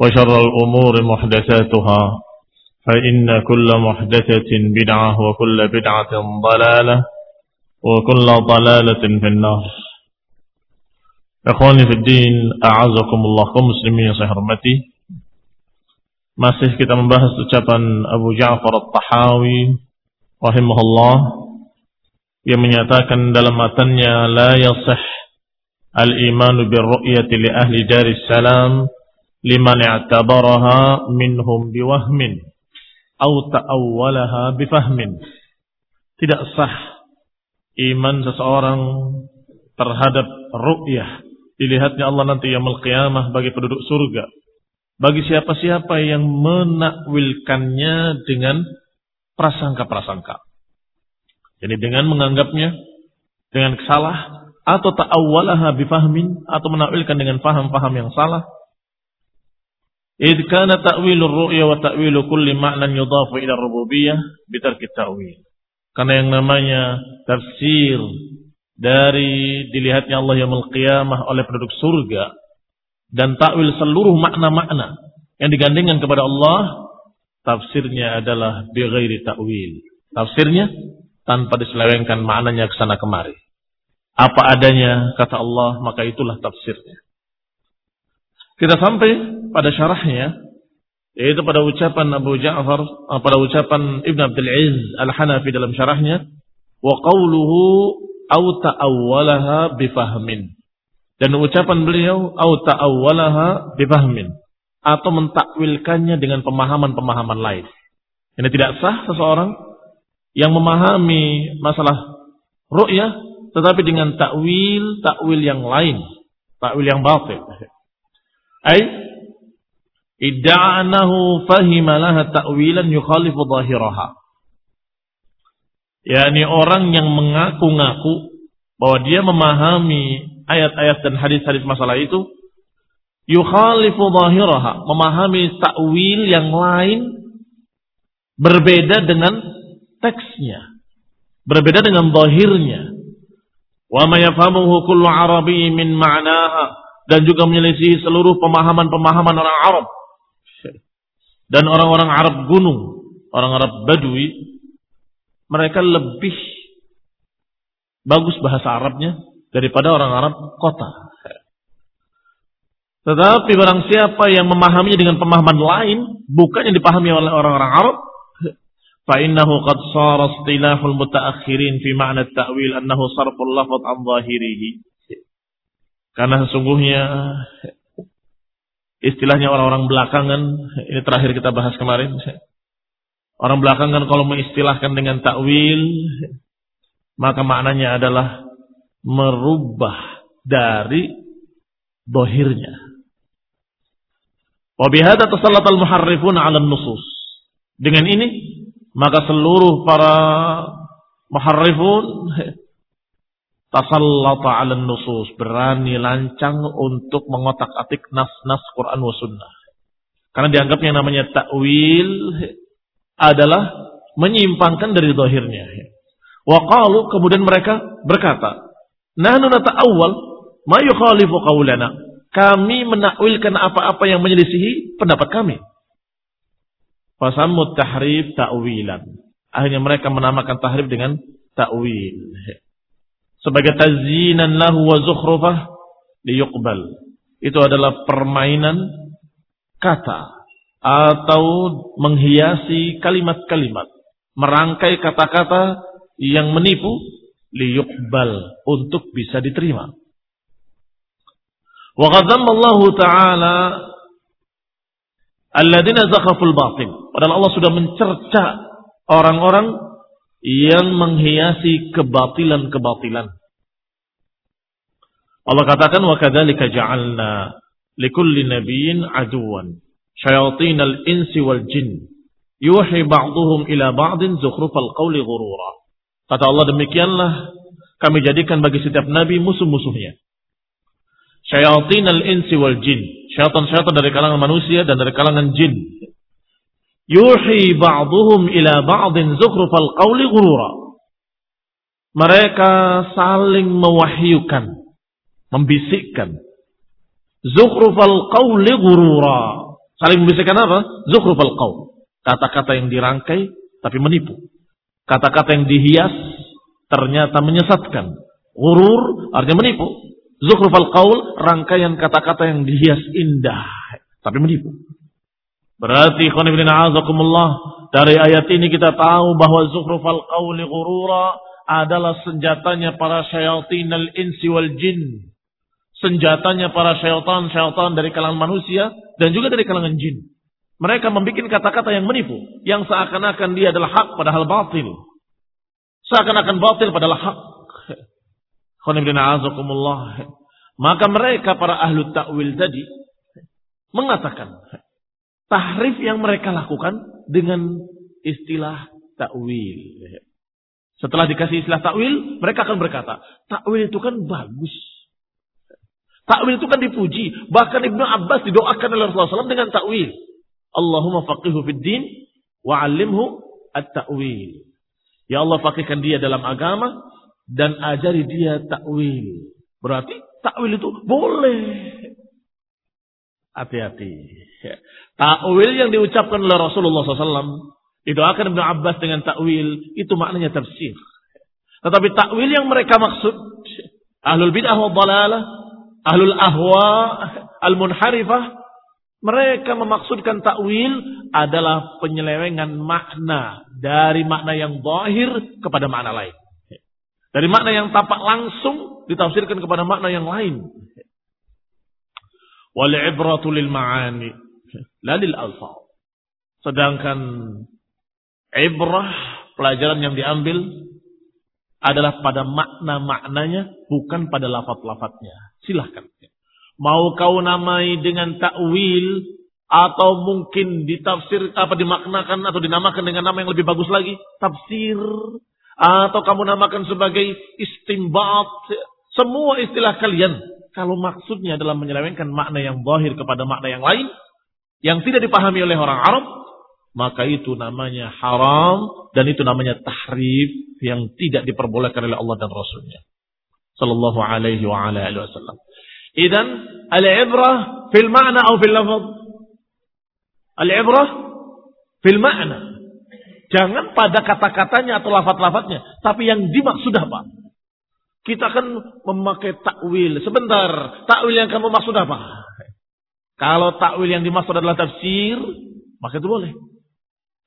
وشر الأمور محدثاتها فإن كل محدثة بدعة وكل بدعة ضلالة وكل ضلالة في النار Ikhwani fi din, a'azakumullah kaum muslimin yang saya hormati. Masih kita membahas ucapan Abu Ja'far At-Tahawi rahimahullah yang menyatakan dalam matanya la yasih al-iman bir ru'yati li ahli daris salam liman i'tabaraha minhum biwahmin au ta'awwalaha bifahmin. Tidak sah iman seseorang terhadap ru'yah dilihatnya Allah nanti yang qiyamah bagi penduduk surga. Bagi siapa-siapa yang menakwilkannya dengan prasangka-prasangka. Jadi dengan menganggapnya dengan salah atau ta'awwalaha bifahmin atau menakwilkan dengan faham-faham yang salah Id kana ta'wilur ru'ya wa ta'wilu kulli ma'nan yudhafu ila rububiyyah bitarki ta'wil. Karena yang namanya tafsir dari dilihatnya Allah yang qiyamah oleh penduduk surga dan takwil seluruh makna-makna yang digandengkan kepada Allah tafsirnya adalah bighairi ta'wil. Tafsirnya tanpa diselewengkan maknanya ke sana kemari. Apa adanya kata Allah maka itulah tafsirnya kita sampai pada syarahnya yaitu pada ucapan Abu Ja'far eh, pada ucapan Ibn Abdul Aziz Al-Hanafi dalam syarahnya wa qawluhu au ta'awwalaha bifahmin dan ucapan beliau au ta'awwalaha bifahmin atau mentakwilkannya dengan pemahaman-pemahaman lain. Ini tidak sah seseorang yang memahami masalah ru'yah tetapi dengan takwil takwil yang lain, takwil yang batil. Ay idda'anahu fahima laha ta'wilan yukhalifu zahiraha. yakni orang yang mengaku-ngaku bahwa dia memahami ayat-ayat dan hadis-hadis masalah itu yukhalifu zahiraha, memahami takwil yang lain berbeda dengan teksnya, berbeda dengan zahirnya. Wa ma yafhamuhu kullu arabi min ma'naha dan juga menyelisihi seluruh pemahaman-pemahaman orang Arab dan orang-orang Arab gunung, orang Arab Badui, mereka lebih bagus bahasa Arabnya daripada orang Arab kota. Tetapi barang siapa yang memahaminya dengan pemahaman lain, bukan yang dipahami oleh orang-orang Arab, فإنه قد صار اصطلاح المتأخرين في معنى التأويل أنه صرف اللفظ عن ظاهره karena sesungguhnya istilahnya orang-orang belakangan, ini terakhir kita bahas kemarin. Orang belakangan kalau mengistilahkan dengan takwil, maka maknanya adalah merubah dari dohirnya. Wabihada tasallat al-muharrifun ala nusus. Dengan ini, maka seluruh para muharrifun tasallata ala nusus. Berani lancang untuk mengotak-atik nas-nas Quran wa sunnah. Karena dianggap yang namanya takwil adalah menyimpangkan dari dohirnya. Waqalu kemudian mereka berkata, Nahnu nata'awwal ma yukhalifu qawlana. Kami menakwilkan apa-apa yang menyelisihi pendapat kami. Fasammut tahrif ta'wilan. Akhirnya mereka menamakan tahrif dengan ta'wil. Sebagai tazinan lahu wa zukhrufah liyuqbal. Itu adalah permainan kata atau menghiasi kalimat-kalimat, merangkai kata-kata yang menipu liyuqbal untuk bisa diterima. Wa Allah taala alladzina zakhaful batin. Padahal Allah sudah mencerca orang-orang yang menghiasi kebatilan-kebatilan. Allah katakan wa kadzalika ja'alna likulli nabiyyin aduwan syayatinal insi wal jin yuhi ba'dhum ila ba'din zukhrufal qawli ghurura. Kata Allah demikianlah kami jadikan bagi setiap nabi musuh-musuhnya. Syayatinal insi wal jin. Syaitan-syaitan dari kalangan manusia dan dari kalangan jin. Yuhi ba'dhum ila ba'din zukhrufal qawli ghurura. Mereka saling mewahyukan, membisikkan. Zukhrufal qawli ghurura. Saling membisikkan apa? Zukhrufal qawl. Kata-kata yang dirangkai tapi menipu. Kata-kata yang dihias ternyata menyesatkan. Gurur artinya menipu. Zukhrufal qawl rangkaian kata-kata yang dihias indah tapi menipu. Berarti azakumullah dari ayat ini kita tahu bahwa zukhrufal qawli ghurura adalah senjatanya para syayatin al-insi wal jin senjatanya para syaitan-syaitan dari kalangan manusia dan juga dari kalangan jin. Mereka membuat kata-kata yang menipu, yang seakan-akan dia adalah hak padahal batil. Seakan-akan batil padahal hak. Maka mereka para ahlu takwil tadi mengatakan tahrif yang mereka lakukan dengan istilah takwil. Setelah dikasih istilah takwil, mereka akan berkata, takwil itu kan bagus. Takwil itu kan dipuji. Bahkan Ibnu Abbas didoakan oleh Rasulullah SAW dengan takwil. Allahumma faqihu fid din wa'allimhu at-ta'wil. Ya Allah fakihkan dia dalam agama dan ajari dia takwil. Berarti takwil itu boleh. Hati-hati. Takwil yang diucapkan oleh Rasulullah SAW didoakan Ibnu Abbas dengan takwil itu maknanya tafsir. Tetapi takwil yang mereka maksud ahlul bid'ah wa dhalalah ahlul ahwa al-munharifah mereka memaksudkan takwil adalah penyelewengan makna dari makna yang zahir kepada makna lain. Dari makna yang tampak langsung ditafsirkan kepada makna yang lain. Wal ibratu lil ma'ani la lil alfaz. Sedangkan ibrah pelajaran yang diambil adalah pada makna-maknanya bukan pada lafaz-lafaznya. Silahkan. Mau kau namai dengan takwil atau mungkin ditafsir apa dimaknakan atau dinamakan dengan nama yang lebih bagus lagi, tafsir atau kamu namakan sebagai istimbat, semua istilah kalian kalau maksudnya adalah menyelewengkan makna yang zahir kepada makna yang lain yang tidak dipahami oleh orang Arab, maka itu namanya haram dan itu namanya tahrif yang tidak diperbolehkan oleh Allah dan Rasulnya sallallahu alaihi wa ala alihi wasallam. Idan al-ibrah fil ma'na atau fil lafaz? Al-ibrah fil ma'na. Jangan pada kata-katanya atau lafaz-lafaznya, tapi yang dimaksud apa? Kita akan memakai takwil. Sebentar, takwil yang kamu maksud apa? Kalau takwil yang dimaksud adalah tafsir, maka itu boleh.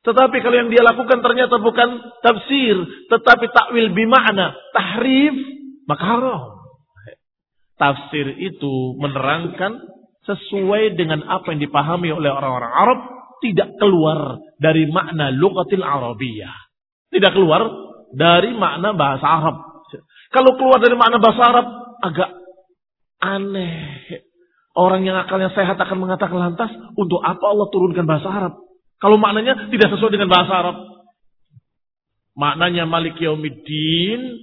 Tetapi kalau yang dia lakukan ternyata bukan tafsir, tetapi takwil bima'na, tahrif, maka haram. Tafsir itu menerangkan sesuai dengan apa yang dipahami oleh orang-orang Arab tidak keluar dari makna lugatil Arabiyah. Tidak keluar dari makna bahasa Arab. Kalau keluar dari makna bahasa Arab agak aneh. Orang yang akalnya sehat akan mengatakan lantas untuk apa Allah turunkan bahasa Arab? Kalau maknanya tidak sesuai dengan bahasa Arab. Maknanya Malik Yaumiddin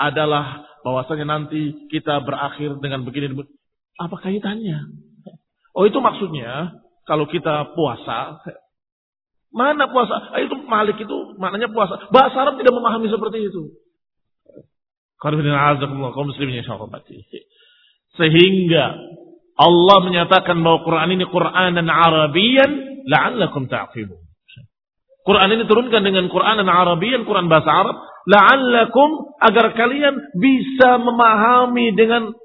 adalah bahwasanya nanti kita berakhir dengan begini. Apa kaitannya? Oh itu maksudnya kalau kita puasa. Mana puasa? Ah, itu Malik itu maknanya puasa. Bahasa Arab tidak memahami seperti itu. Sehingga Allah menyatakan bahwa Quran ini Quran dan Arabian la'allakum ta'qilun. Quran ini turunkan dengan Quran dan Arabian, Quran bahasa Arab, la'allakum agar kalian bisa memahami dengan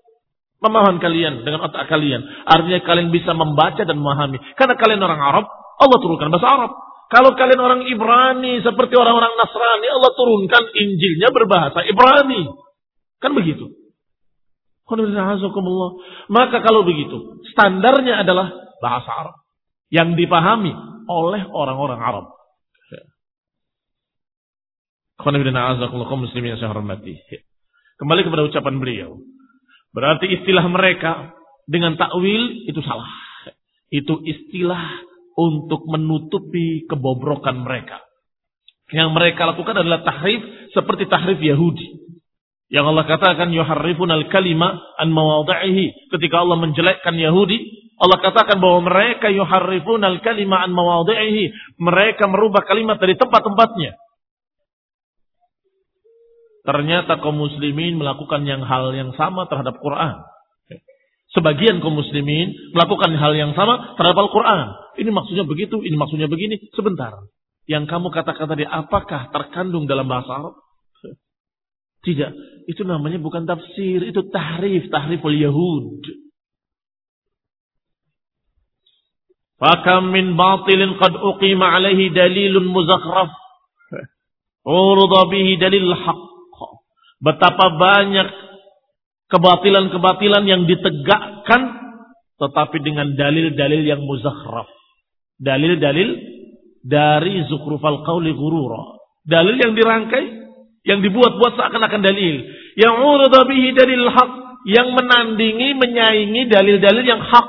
Pemahaman kalian dengan otak kalian. Artinya kalian bisa membaca dan memahami. Karena kalian orang Arab, Allah turunkan bahasa Arab. Kalau kalian orang Ibrani seperti orang-orang Nasrani, Allah turunkan Injilnya berbahasa Ibrani. Kan begitu. Maka kalau begitu, standarnya adalah bahasa Arab. Yang dipahami oleh orang-orang Arab. Kembali kepada ucapan beliau. Berarti istilah mereka dengan takwil itu salah. Itu istilah untuk menutupi kebobrokan mereka. Yang mereka lakukan adalah tahrif seperti tahrif Yahudi. Yang Allah katakan yuharrifun al-kalima an mawadhihi. Ketika Allah menjelekkan Yahudi, Allah katakan bahwa mereka yuharrifun al-kalima an mawadhihi. Mereka merubah kalimat dari tempat-tempatnya. Ternyata kaum muslimin melakukan yang hal yang sama terhadap Quran. Sebagian kaum muslimin melakukan hal yang sama terhadap Al-Quran. Ini maksudnya begitu, ini maksudnya begini. Sebentar. Yang kamu katakan tadi apakah terkandung dalam bahasa Arab? Tidak. Itu namanya bukan tafsir. Itu tahrif. Tahriful Yahud. Fakam min batilin qad uqima alaihi dalilun muzakhraf. Urda bihi dalil haq. Betapa banyak kebatilan-kebatilan yang ditegakkan tetapi dengan dalil-dalil yang muzakhraf. Dalil-dalil dari zukrufal qawli gurura. Dalil yang dirangkai, yang dibuat-buat seakan-akan dalil. Yang urda bihi dalil haq. Yang menandingi, menyaingi dalil-dalil yang hak.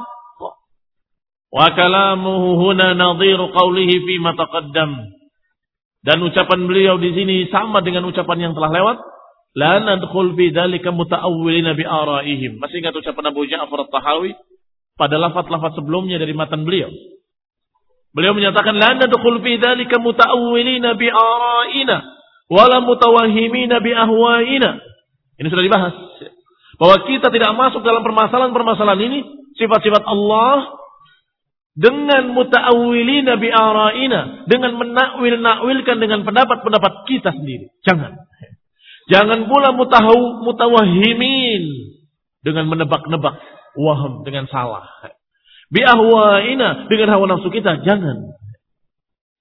Wa kalamuhu huna nadhiru qawlihi fi taqaddam. Dan ucapan beliau di sini sama dengan ucapan yang telah lewat La nadkhul fi dzalika muta'awwilina bi araihim. Masih ingat ucapan Abu Ja'far At-Tahawi pada lafaz-lafaz sebelumnya dari matan beliau. Beliau menyatakan la nadkhul fi dzalika muta'awwilina bi araina wala mutawahhimina bi ahwaina. Ini sudah dibahas. Bahwa kita tidak masuk dalam permasalahan-permasalahan ini sifat-sifat Allah dengan muta'awwilina bi araina, dengan menakwil-nakwilkan dengan pendapat-pendapat kita sendiri. Jangan. Jangan pula mutahu, mutawahimin dengan menebak-nebak waham dengan salah. Biahwaina dengan hawa nafsu kita jangan.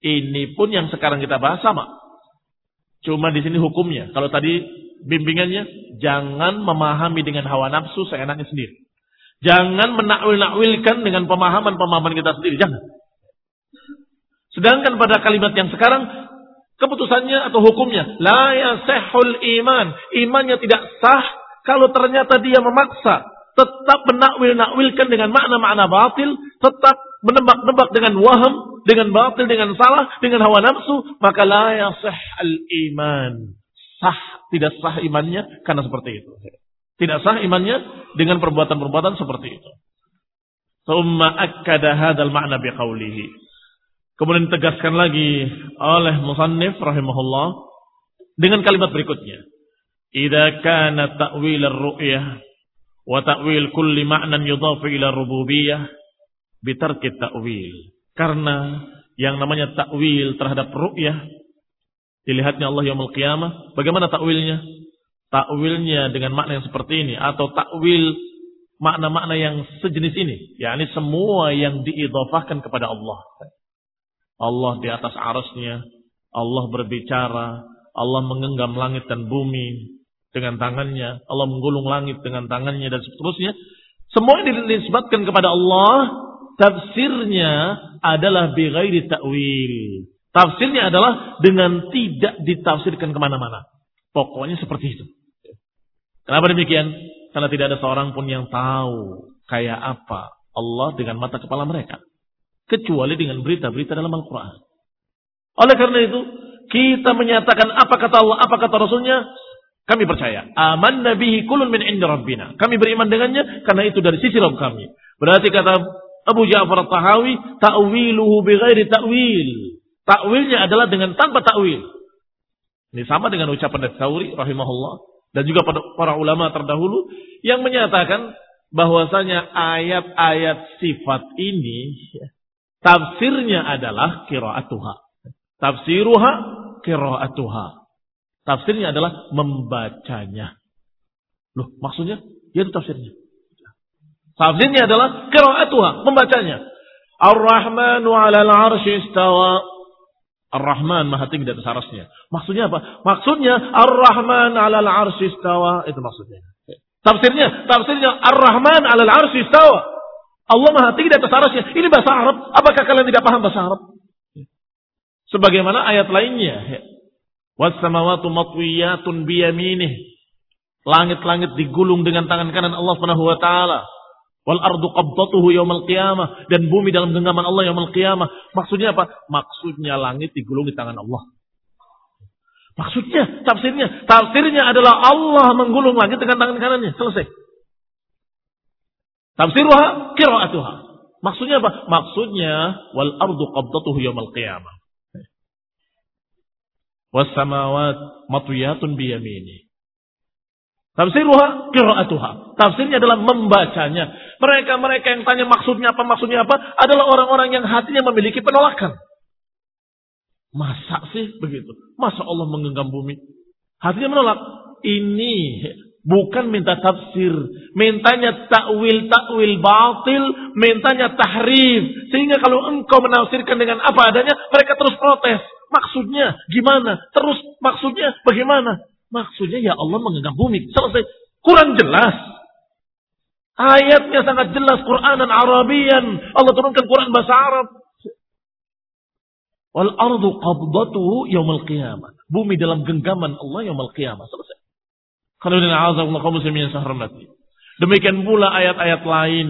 Ini pun yang sekarang kita bahas sama. Cuma di sini hukumnya. Kalau tadi bimbingannya jangan memahami dengan hawa nafsu seenaknya sendiri. Jangan menakwil-nakwilkan dengan pemahaman-pemahaman kita sendiri. Jangan. Sedangkan pada kalimat yang sekarang keputusannya atau hukumnya. La yasehul iman. Imannya tidak sah kalau ternyata dia memaksa. Tetap menakwil-nakwilkan dengan makna-makna batil. Tetap menebak-nebak dengan waham. Dengan batil, dengan salah, dengan hawa nafsu. Maka la yaseh al-iman. Sah, tidak sah imannya karena seperti itu. Tidak sah imannya dengan perbuatan-perbuatan seperti itu. Akkada hadal makna biqawlihi. Kemudian ditegaskan lagi oleh musannif rahimahullah dengan kalimat berikutnya. Idza kana ta'wil ar-ru'yah wa ta'wil kulli ma'nan yudhafu ila rububiyyah bitarki ta'wil. Karena yang namanya takwil terhadap ru'yah dilihatnya Allah yaumul qiyamah, bagaimana takwilnya? Takwilnya dengan makna yang seperti ini atau takwil makna-makna yang sejenis ini, yakni semua yang diidhafahkan kepada Allah. Allah di atas arasnya, Allah berbicara, Allah mengenggam langit dan bumi dengan tangannya, Allah menggulung langit dengan tangannya dan seterusnya. Semua yang dinisbatkan kepada Allah, tafsirnya adalah bighairi ta'wil. Tafsirnya adalah dengan tidak ditafsirkan ke mana-mana. Pokoknya seperti itu. Kenapa demikian? Karena tidak ada seorang pun yang tahu kayak apa Allah dengan mata kepala mereka. Kecuali dengan berita-berita dalam Al-Quran. Oleh karena itu, kita menyatakan apa kata Allah, apa kata Rasulnya, kami percaya. Aman nabihi kulun min inda rabbina. Kami beriman dengannya karena itu dari sisi Rabb kami. Berarti kata Abu Ja'far al-Tahawi, ta'wiluhu bighairi ta'wil. Ta'wilnya adalah dengan tanpa ta'wil. Ini sama dengan ucapan Tsauri rahimahullah dan juga para ulama terdahulu yang menyatakan bahwasanya ayat-ayat sifat ini tafsirnya adalah qiraatuha. Tafsiruha qiraatuha. Tafsirnya adalah membacanya. Loh, maksudnya? Ya itu tafsirnya. Tafsirnya adalah qiraatuha, membacanya. Ar-Rahmanu 'alal 'arsy istawa. Ar-Rahman maha tinggi di atas arasnya. Maksudnya apa? Maksudnya Ar-Rahman 'alal 'arsy istawa. Itu maksudnya. Tafsirnya, tafsirnya Ar-Rahman 'alal 'arsy istawa. Allah maha tinggi di atas arasnya. Ini bahasa Arab. Apakah kalian tidak paham bahasa Arab? Sebagaimana ayat lainnya. Wassamawatu matwiyatun biyaminih. Langit-langit digulung dengan tangan kanan Allah Subhanahu wa taala. Wal ardu qabdatuhu yaumal qiyamah dan bumi dalam genggaman Allah yaumul qiyamah. Maksudnya apa? Maksudnya langit digulung di tangan Allah. Maksudnya, tafsirnya, tafsirnya adalah Allah menggulung langit dengan tangan kanannya. Selesai. Tafsirnya qiraatuha. Maksudnya apa? Maksudnya wal ardu qabdatuhu yaumal qiyamah wasamawat matwiyatun biyamini. Tafsiruha qiraatuha. Tafsirnya adalah membacanya. Mereka-mereka yang tanya maksudnya apa, maksudnya apa adalah orang-orang yang hatinya memiliki penolakan. Masa sih begitu? Masa Allah menggenggam bumi? Hatinya menolak. Ini bukan minta tafsir, mintanya takwil takwil batil, mintanya tahrif. Sehingga kalau engkau menafsirkan dengan apa adanya, mereka terus protes. Maksudnya gimana? Terus maksudnya bagaimana? Maksudnya ya Allah menggenggam bumi. Selesai. Kurang jelas. Ayatnya sangat jelas. Quran dan Arabian. Allah turunkan Quran bahasa Arab. Wal ardu qabdatuhu yaumul qiyamah. Bumi dalam genggaman Allah yaumul qiyamah. Demikian pula ayat-ayat lain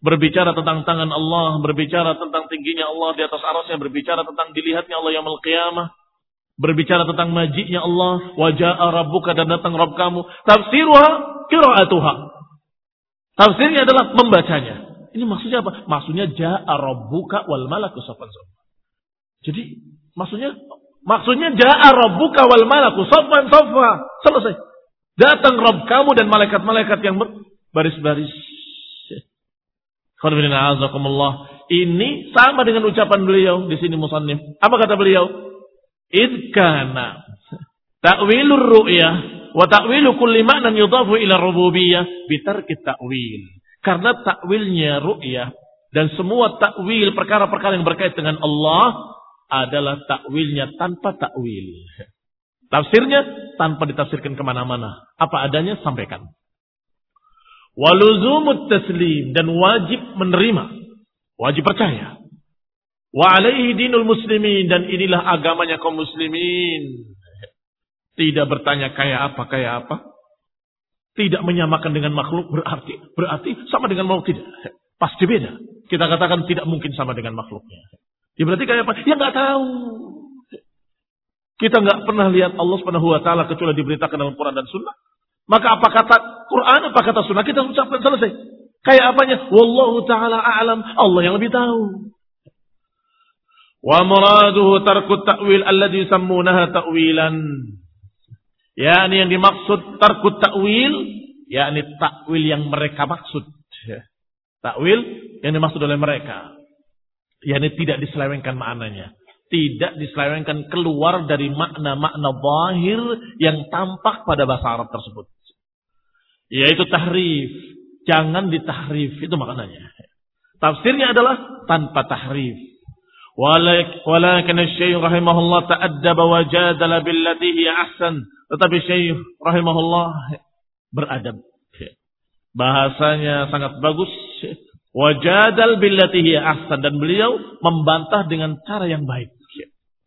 berbicara tentang tangan Allah, berbicara tentang tingginya Allah di atas arasnya, berbicara tentang dilihatnya Allah yang qiyamah, berbicara tentang majiknya Allah, wajah rabbuka dan datang Rabb kamu. Tafsiruha qiraatuha. Tafsirnya adalah membacanya. Ini maksudnya apa? Maksudnya ja'a rabbuka wal malaku safan Jadi maksudnya maksudnya ja'a rabbuka wal malaku safa. Selesai. Datang Rabb kamu dan malaikat-malaikat yang baris-baris. Ini sama dengan ucapan beliau di sini musannif. Apa kata beliau? Idkana ta'wilur ru'yah wa ta'wilu kulli ma'nan yudafu ila rububiyah bitarki ta'wil. Karena takwilnya ru'yah dan semua takwil perkara-perkara yang berkait dengan Allah adalah takwilnya tanpa takwil. Tafsirnya tanpa ditafsirkan ke mana-mana. Apa adanya sampaikan. Waluzumut taslim dan wajib menerima, wajib percaya. Wa alaihi dinul muslimin dan inilah agamanya kaum muslimin. Tidak bertanya kayak apa kayak apa. Tidak menyamakan dengan makhluk berarti berarti sama dengan makhluk tidak. Pasti beda. Kita katakan tidak mungkin sama dengan makhluknya. Ya berarti kayak apa? Ya nggak tahu. Kita nggak pernah lihat Allah Subhanahu wa taala kecuali diberitakan dalam Quran dan Sunnah. Maka apa kata Quran, apa kata sunnah kita ucapkan selesai. Kayak apanya? Wallahu ta'ala a'lam. Allah yang lebih tahu. Wa muraduhu tarku ta'wil alladhi sammunaha ta'wilan. Ya, ini yang dimaksud tarku ta'wil, yakni takwil yang mereka maksud. Takwil yang dimaksud oleh mereka. yakni tidak diselewengkan maknanya. Tidak diselewengkan keluar dari makna-makna zahir yang tampak pada bahasa Arab tersebut. Yaitu tahrif. Jangan ditahrif. Itu maknanya. Tafsirnya adalah tanpa tahrif. Walakin Syekh rahimahullah ta'addaba wa jadala billati hiya ahsan. Tetapi Syekh rahimahullah beradab. Bahasanya sangat bagus. Wajadal billatihi ahsan. Dan beliau membantah dengan cara yang baik.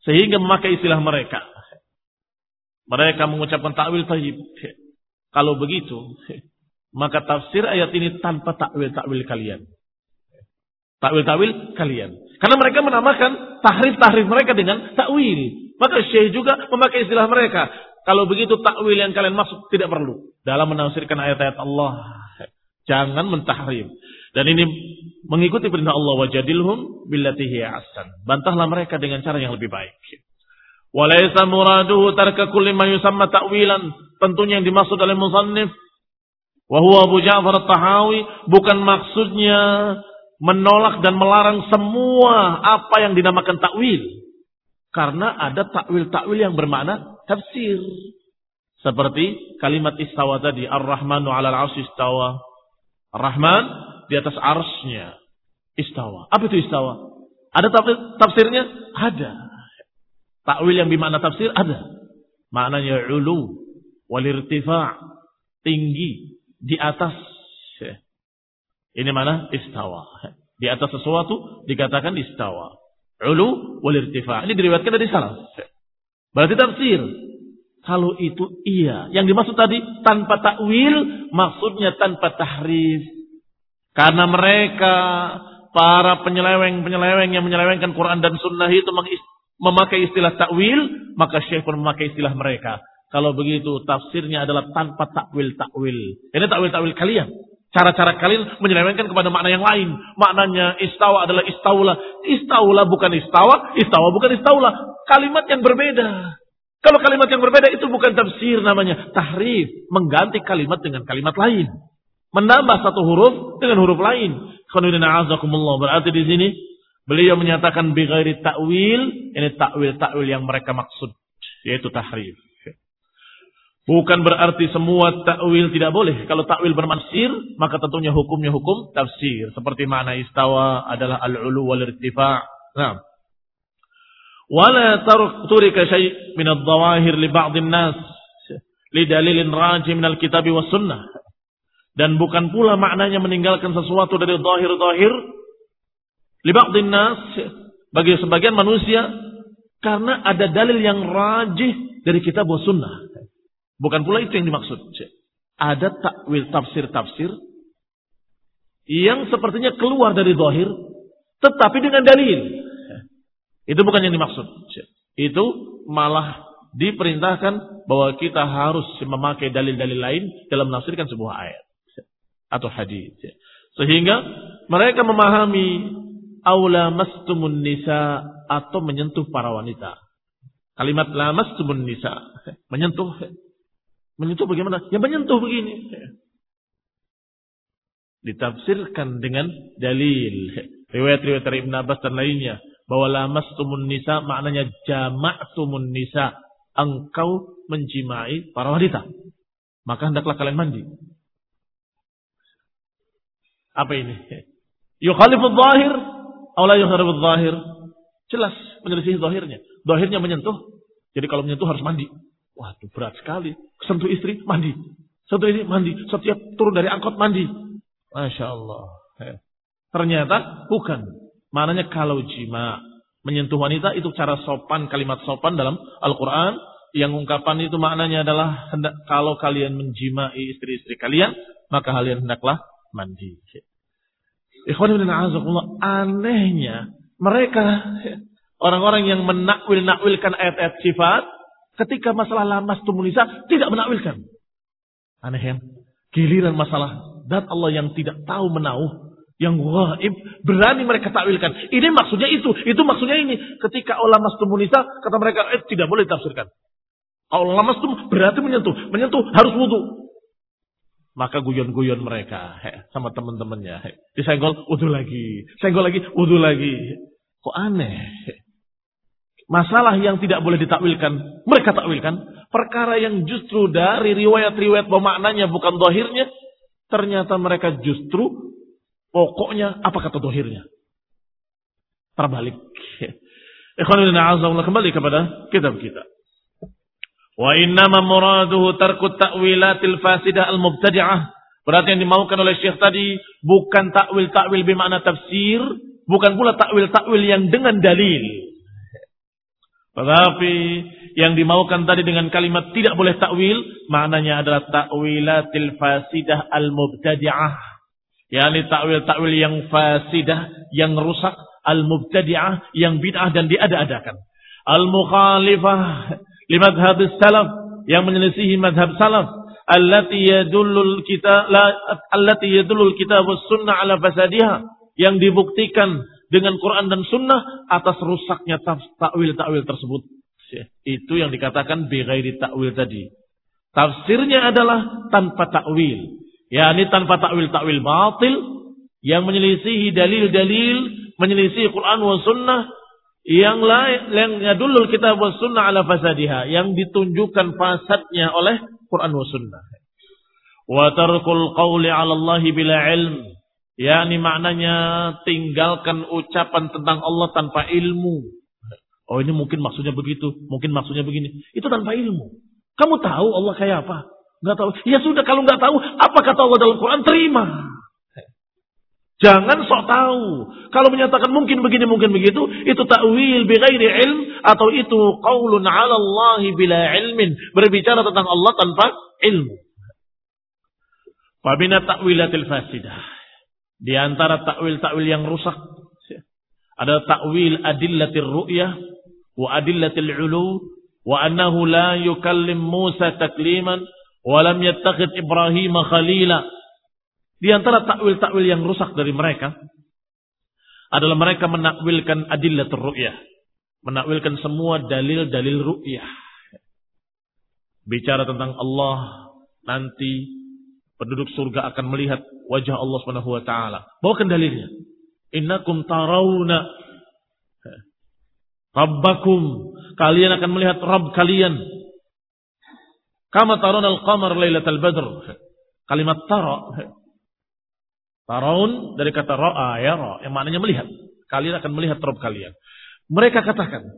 Sehingga memakai istilah mereka. Mereka mengucapkan takwil tayyib. Kalau begitu, maka tafsir ayat ini tanpa takwil-takwil kalian. Takwil-takwil kalian. Karena mereka menamakan tahrif-tahrif mereka dengan takwil. Maka Syekh juga memakai istilah mereka. Kalau begitu takwil yang kalian maksud tidak perlu. Dalam menafsirkan ayat-ayat Allah. Jangan mentahrif. Dan ini mengikuti perintah Allah wajadilhum billatihi ahsan. Bantahlah mereka dengan cara yang lebih baik. Walaysa muraduhu tarka kulli ma yusamma ta'wilan. Tentunya yang dimaksud oleh musannif Wahyu Abu Ja'far tahawi bukan maksudnya menolak dan melarang semua apa yang dinamakan takwil. Karena ada takwil-takwil yang bermakna tafsir. Seperti kalimat istawa tadi. Ar-Rahmanu ala al istawa. Ar-Rahman di atas arsnya istawa. Apa itu istawa? Ada tafsirnya? Ada. Takwil yang bermakna tafsir? Ada. Maknanya ulu. Walirtifa' tinggi di atas. Ini mana? Istawa. Di atas sesuatu dikatakan istawa. Ulu wal irtifa. Ini diriwayatkan dari salaf. Berarti tafsir. Kalau itu iya. Yang dimaksud tadi tanpa takwil, maksudnya tanpa tahrif. Karena mereka para penyeleweng-penyeleweng yang menyelewengkan Quran dan Sunnah itu memakai istilah takwil, maka Syekh pun memakai istilah mereka. Kalau begitu tafsirnya adalah tanpa takwil-takwil. Ini takwil-takwil kalian. Cara-cara kalian menyelewengkan kepada makna yang lain. Maknanya istawa adalah istaula. Istaula bukan istawa, istawa bukan istaula. Kalimat yang berbeda. Kalau kalimat yang berbeda itu bukan tafsir namanya. Tahrif. Mengganti kalimat dengan kalimat lain. Menambah satu huruf dengan huruf lain. Berarti di sini beliau menyatakan bighairi takwil. Ini takwil-takwil yang mereka maksud. Yaitu tahrif. Bukan berarti semua takwil tidak boleh. Kalau takwil bermansir, maka tentunya hukumnya hukum tafsir. Seperti makna istawa adalah al-ulu wal irtifa. Nah. Wala turika syai' min ad-dawahir li ba'dhin nas li dalilin raji min al-kitab was sunnah. Dan bukan pula maknanya meninggalkan sesuatu dari zahir-zahir li ba'dhin nas bagi sebagian manusia karena ada dalil yang rajih dari kitab was sunnah. Bukan pula itu yang dimaksud. Ada takwil tafsir-tafsir yang sepertinya keluar dari zahir tetapi dengan dalil. Itu bukan yang dimaksud. Itu malah diperintahkan bahwa kita harus memakai dalil-dalil lain dalam menafsirkan sebuah ayat atau hadis. Sehingga mereka memahami aula mastumun nisa atau menyentuh para wanita. Kalimat lamastumun nisa menyentuh Menyentuh bagaimana? Ya menyentuh begini. Ditafsirkan dengan dalil. Riwayat-riwayat dari Ibn Abbas dan lainnya. Bahwa lamastumun nisa maknanya jama'tumun nisa. Engkau menjimai para wanita. Maka hendaklah kalian mandi. Apa ini? Yukhalifu zahir. Aula yukhalifu zahir. Jelas menyelisih zahirnya. Zahirnya menyentuh. Jadi kalau menyentuh harus mandi. Waduh berat sekali. Sentuh istri, mandi. Sentuh ini, mandi. Setiap turun dari angkot, mandi. Masya Allah. Ternyata bukan. Maknanya kalau jima. Menyentuh wanita itu cara sopan, kalimat sopan dalam Al-Quran. Yang ungkapan itu maknanya adalah hendak kalau kalian menjimai istri-istri kalian, maka kalian hendaklah mandi. Ikhwan anehnya mereka orang-orang yang menakwil-nakwilkan ayat-ayat sifat Ketika masalah lamas tumunisa tidak menakwilkan. Aneh ya. Giliran masalah dat Allah yang tidak tahu menauh. Yang gaib. Berani mereka takwilkan. Ini maksudnya itu. Itu maksudnya ini. Ketika Allah tumunisa kata mereka eh, tidak boleh ditafsirkan. Allah lamas tum berarti menyentuh. Menyentuh harus wudhu. Maka guyon-guyon mereka he, sama teman-temannya. Disenggol, wudhu lagi. Senggol lagi, wudhu lagi. Kok aneh? masalah yang tidak boleh ditakwilkan, mereka takwilkan. Perkara yang justru dari riwayat-riwayat bahwa maknanya bukan dohirnya, ternyata mereka justru pokoknya apa kata dohirnya. Terbalik. Ikhwanullah kembali kepada kitab kita. Wa innama muraduhu tarku ta'wilatil fasidah al-mubtadi'ah. Berarti yang dimaukan oleh Syekh tadi bukan takwil-takwil bermakna tafsir, bukan pula takwil-takwil yang dengan dalil. Tetapi yang dimaukan tadi dengan kalimat tidak boleh takwil, maknanya adalah takwilatil fasidah al-mubtadi'ah. Yani takwil-takwil yang fasidah, yang rusak, al-mubtadi'ah, yang bid'ah dan diada-adakan. Al-mukhalifah limadhab salaf, yang menyelisihi madhab salaf allati yadullul kita la allati yadullul kitab was sunnah ala fasadiha yang dibuktikan dengan Quran dan sunnah atas rusaknya takwil-takwil tersebut. Itu yang dikatakan bighairi takwil tadi. Tafsirnya adalah tanpa takwil. yakni tanpa takwil-takwil batil yang menyelisihi dalil-dalil, menyelisihi Quran wa sunnah yang lain yang yadulul kitab wa sunnah ala fasadiha yang ditunjukkan fasadnya oleh Quran wa sunnah. Wa tarkul qawli 'ala Allah bila ilm. yakni maknanya tinggalkan ucapan tentang Allah tanpa ilmu. Oh ini mungkin maksudnya begitu, mungkin maksudnya begini. Itu tanpa ilmu. Kamu tahu Allah kayak apa? Enggak tahu. Ya sudah kalau enggak tahu, apa kata Allah dalam Quran? Terima. Jangan sok tahu. Kalau menyatakan mungkin begini, mungkin begitu, itu ta'wil bighairi ilm atau itu qaulun 'ala Allah bila ilmin, berbicara tentang Allah tanpa ilmu. Fabina ta'wilatil fasidah. Di antara takwil-takwil yang rusak ada takwil adillatir ru'yah wa adillatil ulu wa annahu la yukallim Musa takliman wa lam yattakhid Ibrahim khalila di antara takwil-takwil yang rusak dari mereka adalah mereka menakwilkan adillatul ru'yah. Menakwilkan semua dalil-dalil ru'yah. Bicara tentang Allah nanti penduduk surga akan melihat wajah Allah Subhanahu wa taala. Bawakan dalilnya. Innakum tarawna Rabbakum. Kalian akan melihat Rabb kalian. Kama tarawna al-qamar lailatal badr. Kalimat tara Taraun dari kata ro'a ya ro, yang maknanya melihat. Kalian akan melihat rob kalian. Mereka katakan,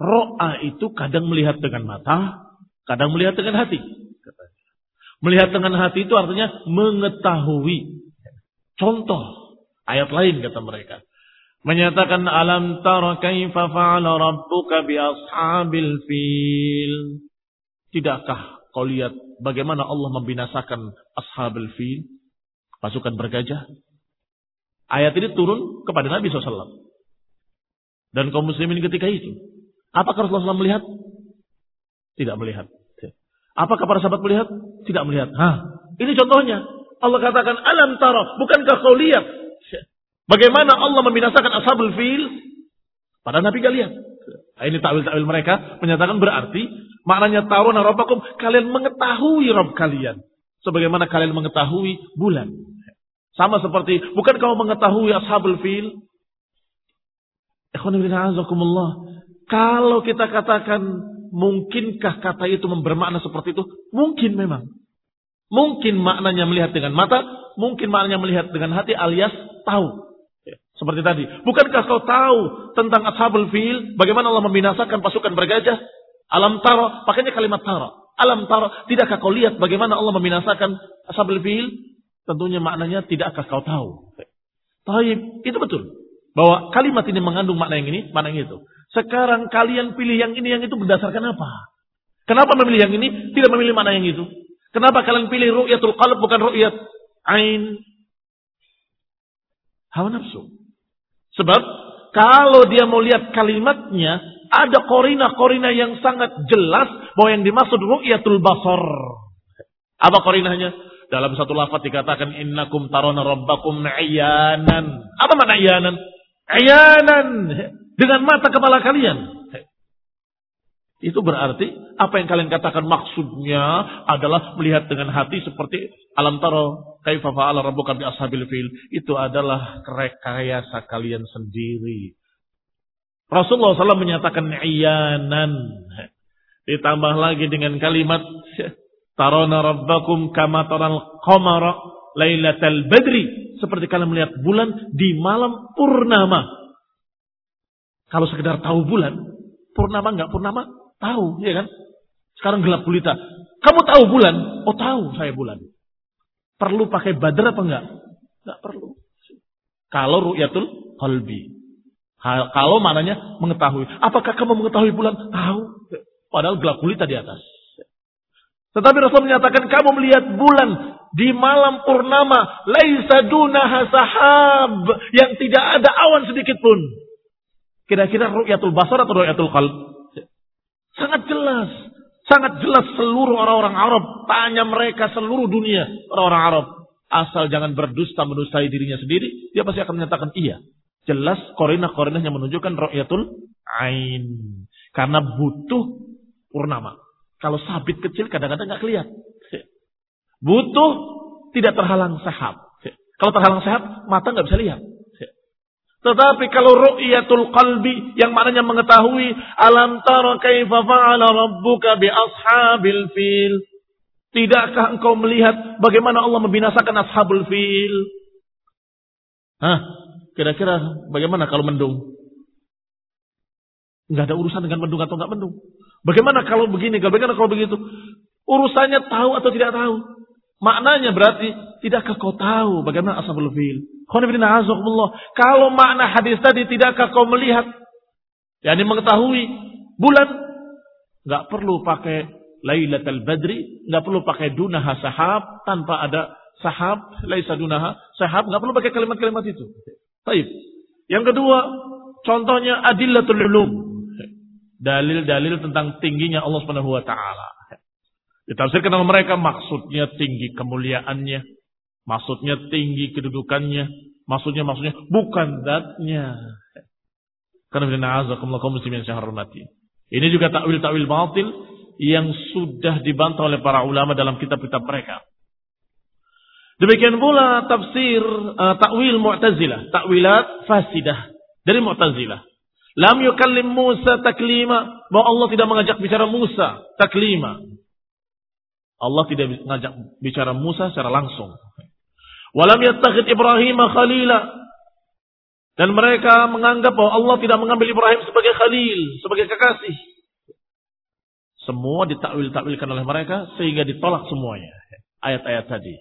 ro'a itu kadang melihat dengan mata, kadang melihat dengan hati. Melihat dengan hati itu artinya mengetahui. Contoh ayat lain kata mereka. Menyatakan alam tara kaifa fa'ala rabbuka bi ashabil fil. Tidakkah kau lihat bagaimana Allah membinasakan ashabil fil? Pasukan bergajah. Ayat ini turun kepada Nabi SAW. Dan kaum muslimin ketika itu. Apakah Rasulullah SAW melihat? Tidak melihat. Apakah para sahabat melihat? Tidak melihat. Hah, ini contohnya. Allah katakan, alam taraf. Bukankah kau lihat? Bagaimana Allah membinasakan ashabul fil? Pada Nabi gak lihat. Nah, ini takwil-takwil mereka menyatakan berarti maknanya taruna rabbakum kalian mengetahui Rabb kalian sebagaimana kalian mengetahui bulan. Sama seperti, bukan kamu mengetahui ashabul fil? Kalau kita katakan, mungkinkah kata itu bermakna seperti itu? Mungkin memang. Mungkin maknanya melihat dengan mata, mungkin maknanya melihat dengan hati alias tahu. Seperti tadi. Bukankah kau tahu tentang ashabul fil? Bagaimana Allah membinasakan pasukan bergajah? Alam taro, pakainya kalimat taro. Alam taro, tidakkah kau lihat bagaimana Allah membinasakan ashabul fil? Tentunya maknanya tidakkah kau tahu? Taib, itu betul. Bahwa kalimat ini mengandung makna yang ini, makna yang itu. Sekarang kalian pilih yang ini, yang itu berdasarkan apa? Kenapa memilih yang ini, tidak memilih makna yang itu? Kenapa kalian pilih ru'yatul qalb bukan ru'yat ain? Hawa nafsu. Sebab kalau dia mau lihat kalimatnya, ada korina-korina yang sangat jelas bahwa yang dimaksud ru'yatul basar. Apa korinanya? Dalam satu lafaz dikatakan innakum tarona rabbakum ayanan. Apa makna ayanan? Ayanan dengan mata kepala kalian. Itu berarti apa yang kalian katakan maksudnya adalah melihat dengan hati seperti alam taro kaifa fa'ala rabbuka bi ashabil fil. Itu adalah rekayasa kalian sendiri. Rasulullah SAW menyatakan ayanan. Ditambah lagi dengan kalimat Tarona rabbakum kama taral qamara lailatal badri. Seperti kalian melihat bulan di malam purnama. Kalau sekedar tahu bulan, purnama nggak purnama, tahu, ya kan? Sekarang gelap gulita. Kamu tahu bulan? Oh tahu saya bulan. Perlu pakai badar apa enggak? Enggak perlu. Kalau ru'yatul qalbi. Kalau mananya mengetahui. Apakah kamu mengetahui bulan? Tahu. Padahal gelap gulita di atas. Tetapi Rasul menyatakan kamu melihat bulan di malam purnama. Laisa dunaha sahab. Yang tidak ada awan sedikit pun. Kira-kira ru'yatul basar atau ru'yatul qalb? Sangat jelas. Sangat jelas seluruh orang-orang Arab. Tanya mereka seluruh dunia orang-orang Arab. Asal jangan berdusta menustai dirinya sendiri. Dia pasti akan menyatakan iya. Jelas korinah-korinahnya menunjukkan ru'yatul ain. Karena butuh purnama. Kalau sabit kecil kadang-kadang nggak kelihatan. Butuh tidak terhalang sahab. Kalau terhalang sahab, mata nggak bisa lihat. Tetapi kalau ru'yatul qalbi yang maknanya mengetahui alam tara kaifa fa'ala rabbuka bi ashabil fil. Tidakkah engkau melihat bagaimana Allah membinasakan ashabul fil? Hah? Kira-kira bagaimana kalau mendung? Enggak ada urusan dengan mendung atau enggak mendung. Bagaimana kalau begini, bagaimana kalau begitu? Urusannya tahu atau tidak tahu. Maknanya berarti tidakkah kau tahu bagaimana ashabul fil? Kalau makna hadis tadi tidakkah kau melihat, yakni mengetahui bulan, nggak perlu pakai Lailatul Badri, nggak perlu pakai dunaha sahab tanpa ada sahab, laisa dunaha sahab, nggak perlu pakai kalimat-kalimat itu. Baik. Yang kedua, contohnya adillatul ulum. Dalil-dalil tentang tingginya Allah Subhanahu wa taala. Ditafsirkan oleh mereka maksudnya tinggi kemuliaannya, Maksudnya tinggi kedudukannya. Maksudnya maksudnya bukan zatnya. Karena bila na'azakumullah kaum muslimin yang hormati. Ini juga takwil-takwil batil yang sudah dibantah oleh para ulama dalam kitab-kitab mereka. Demikian pula tafsir uh, takwil Mu'tazilah, takwilat fasidah dari Mu'tazilah. Lam yukallim Musa taklima, bahwa Allah tidak mengajak bicara Musa taklima. Allah tidak mengajak bicara Musa secara langsung. Walam yattakhid Ibrahim khalila. Dan mereka menganggap bahwa Allah tidak mengambil Ibrahim sebagai khalil, sebagai kekasih. Semua ditakwil-takwilkan oleh mereka sehingga ditolak semuanya. Ayat-ayat tadi.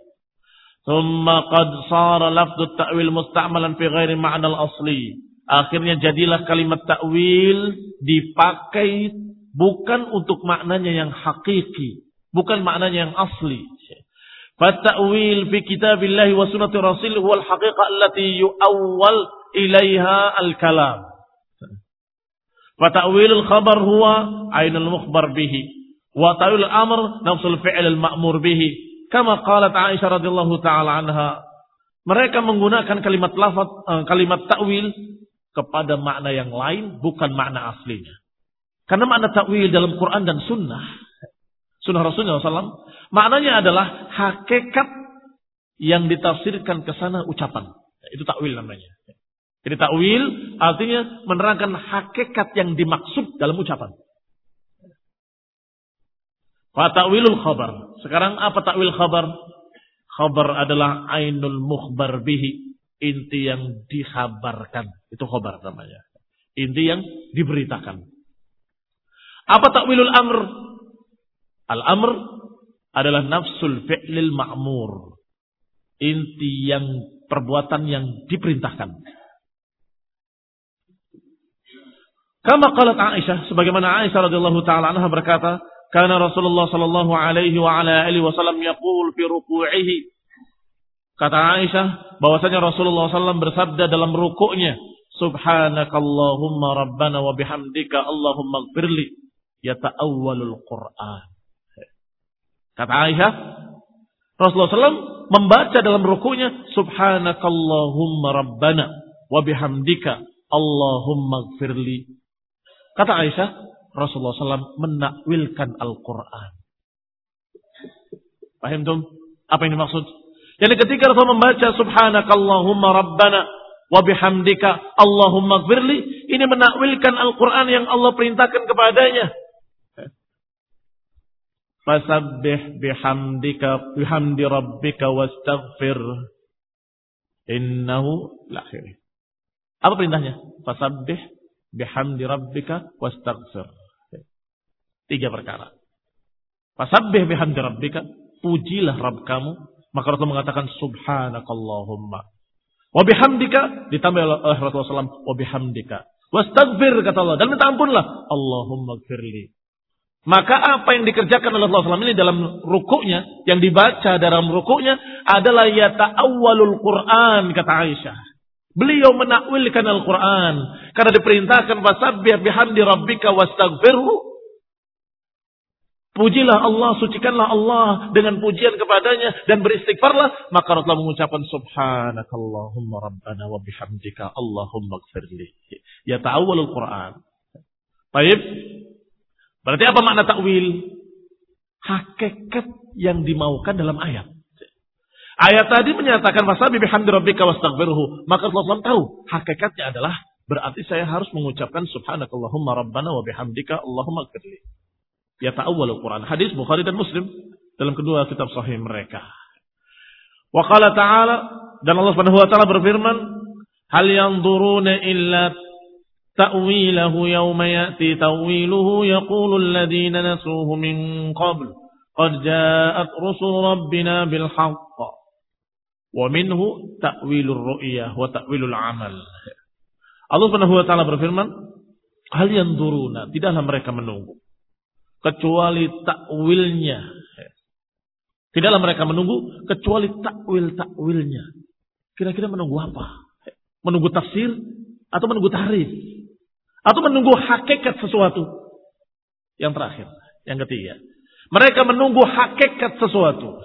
Thumma qad sara lafdhu ta'wil musta'malan fi ghairi ma'na al-asli. Akhirnya jadilah kalimat takwil dipakai bukan untuk maknanya yang hakiki, bukan maknanya yang asli. Fata'wil fi kitabillahi wa sunnati rasul al-haqiqah allati yu'awwal ilaiha al-kalam. Fatta'wilul khabar huwa ainul mukhbar bihi. Wa ta'wilul amr nafsul fi'il al-ma'mur bihi. Kama qalat Aisyah radhiyallahu ta'ala anha. Mereka menggunakan kalimat lafaz eh, kalimat takwil kepada makna yang lain bukan makna aslinya. Karena makna takwil dalam Quran dan Sunnah, Sunnah Rasulullah SAW Maknanya adalah hakikat yang ditafsirkan ke sana ucapan. Itu takwil namanya. Jadi takwil artinya menerangkan hakikat yang dimaksud dalam ucapan. Fatawilul khabar. Sekarang apa takwil khabar? Khabar adalah ainul mukhbar bihi. Inti yang dikhabarkan. Itu khabar namanya. Inti yang diberitakan. Apa takwilul amr? Al-amr adalah nafsul fi'lil ma'mur. Inti yang perbuatan yang diperintahkan. Kama qalat Aisyah sebagaimana Aisyah radhiyallahu taala anha berkata, "Kana Rasulullah sallallahu alaihi wa ala alihi wasallam yaqul fi ruku'ihi." Kata Aisyah bahwasanya Rasulullah SAW bersabda dalam rukuknya, "Subhanakallahumma rabbana wa bihamdika Allahumma ighfirli." Yata'awwalul Qur'an. Kata Aisyah, Rasulullah SAW membaca dalam rukunya, Subhanakallahumma Rabbana wa bihamdika Allahumma gfirli. Kata Aisyah, Rasulullah SAW menakwilkan Al-Quran. Paham tuh? Apa yang dimaksud? Jadi ketika Rasul membaca Subhanakallahumma Rabbana wa bihamdika Allahumma gfirli, ini menakwilkan Al-Quran yang Allah perintahkan kepadanya. Fasabbih bihamdika bihamdi rabbika wastaghfir. Innahu lakhir. Apa perintahnya? Fasabbih bihamdi rabbika wastaghfir. Tiga perkara. Fasabbih bihamdi rabbika, pujilah Rabb kamu Maka Rasul mengatakan subhanakallahumma. Wa bihamdika ditambah oleh Rasulullah SAW wa bihamdika. Wastagfir kata Allah dan minta ampunlah. Allahumma gfirli. Maka apa yang dikerjakan oleh Rasulullah SAW ini dalam rukuknya, yang dibaca dalam rukuknya adalah yata'awwalul Quran kata Aisyah. Beliau menakwilkan Al-Quran. Karena diperintahkan wasabbih bihamdi rabbika wastaghfirhu. Pujilah Allah, sucikanlah Allah dengan pujian kepadanya dan beristighfarlah. Maka Rasulullah mengucapkan subhanakallahumma rabbana wa bihamdika Allahumma gfirli. Ya ta'awwalul Quran. Baik. Berarti apa makna takwil? Hakikat yang dimaukan dalam ayat. Ayat tadi menyatakan wasabi bihamdi rabbika. Maka Rasulullah tahu hakikatnya adalah berarti saya harus mengucapkan subhanakallahumma rabbana wa bihamdika Allahumma gfirli ya ta'awwal Al-Quran. Hadis Bukhari dan Muslim dalam kedua kitab sahih mereka. Wa qala ta'ala dan Allah Subhanahu wa taala berfirman, "Hal yanzuruna illa ta'wilahu yawma ya'ti ta'wiluhu yaqulu alladhina nasuhu min qabl qad ja'at rusul rabbina bil haqq wa minhu ta'wilur ru'yah wa ta'wilul amal." Allah Subhanahu wa taala berfirman, "Hal yanzuruna, tidaklah mereka menunggu kecuali takwilnya. Tidaklah mereka menunggu kecuali takwil-takwilnya. Kira-kira menunggu apa? Menunggu tafsir atau menunggu tarif? Atau menunggu hakikat sesuatu? Yang terakhir, yang ketiga. Mereka menunggu hakikat sesuatu.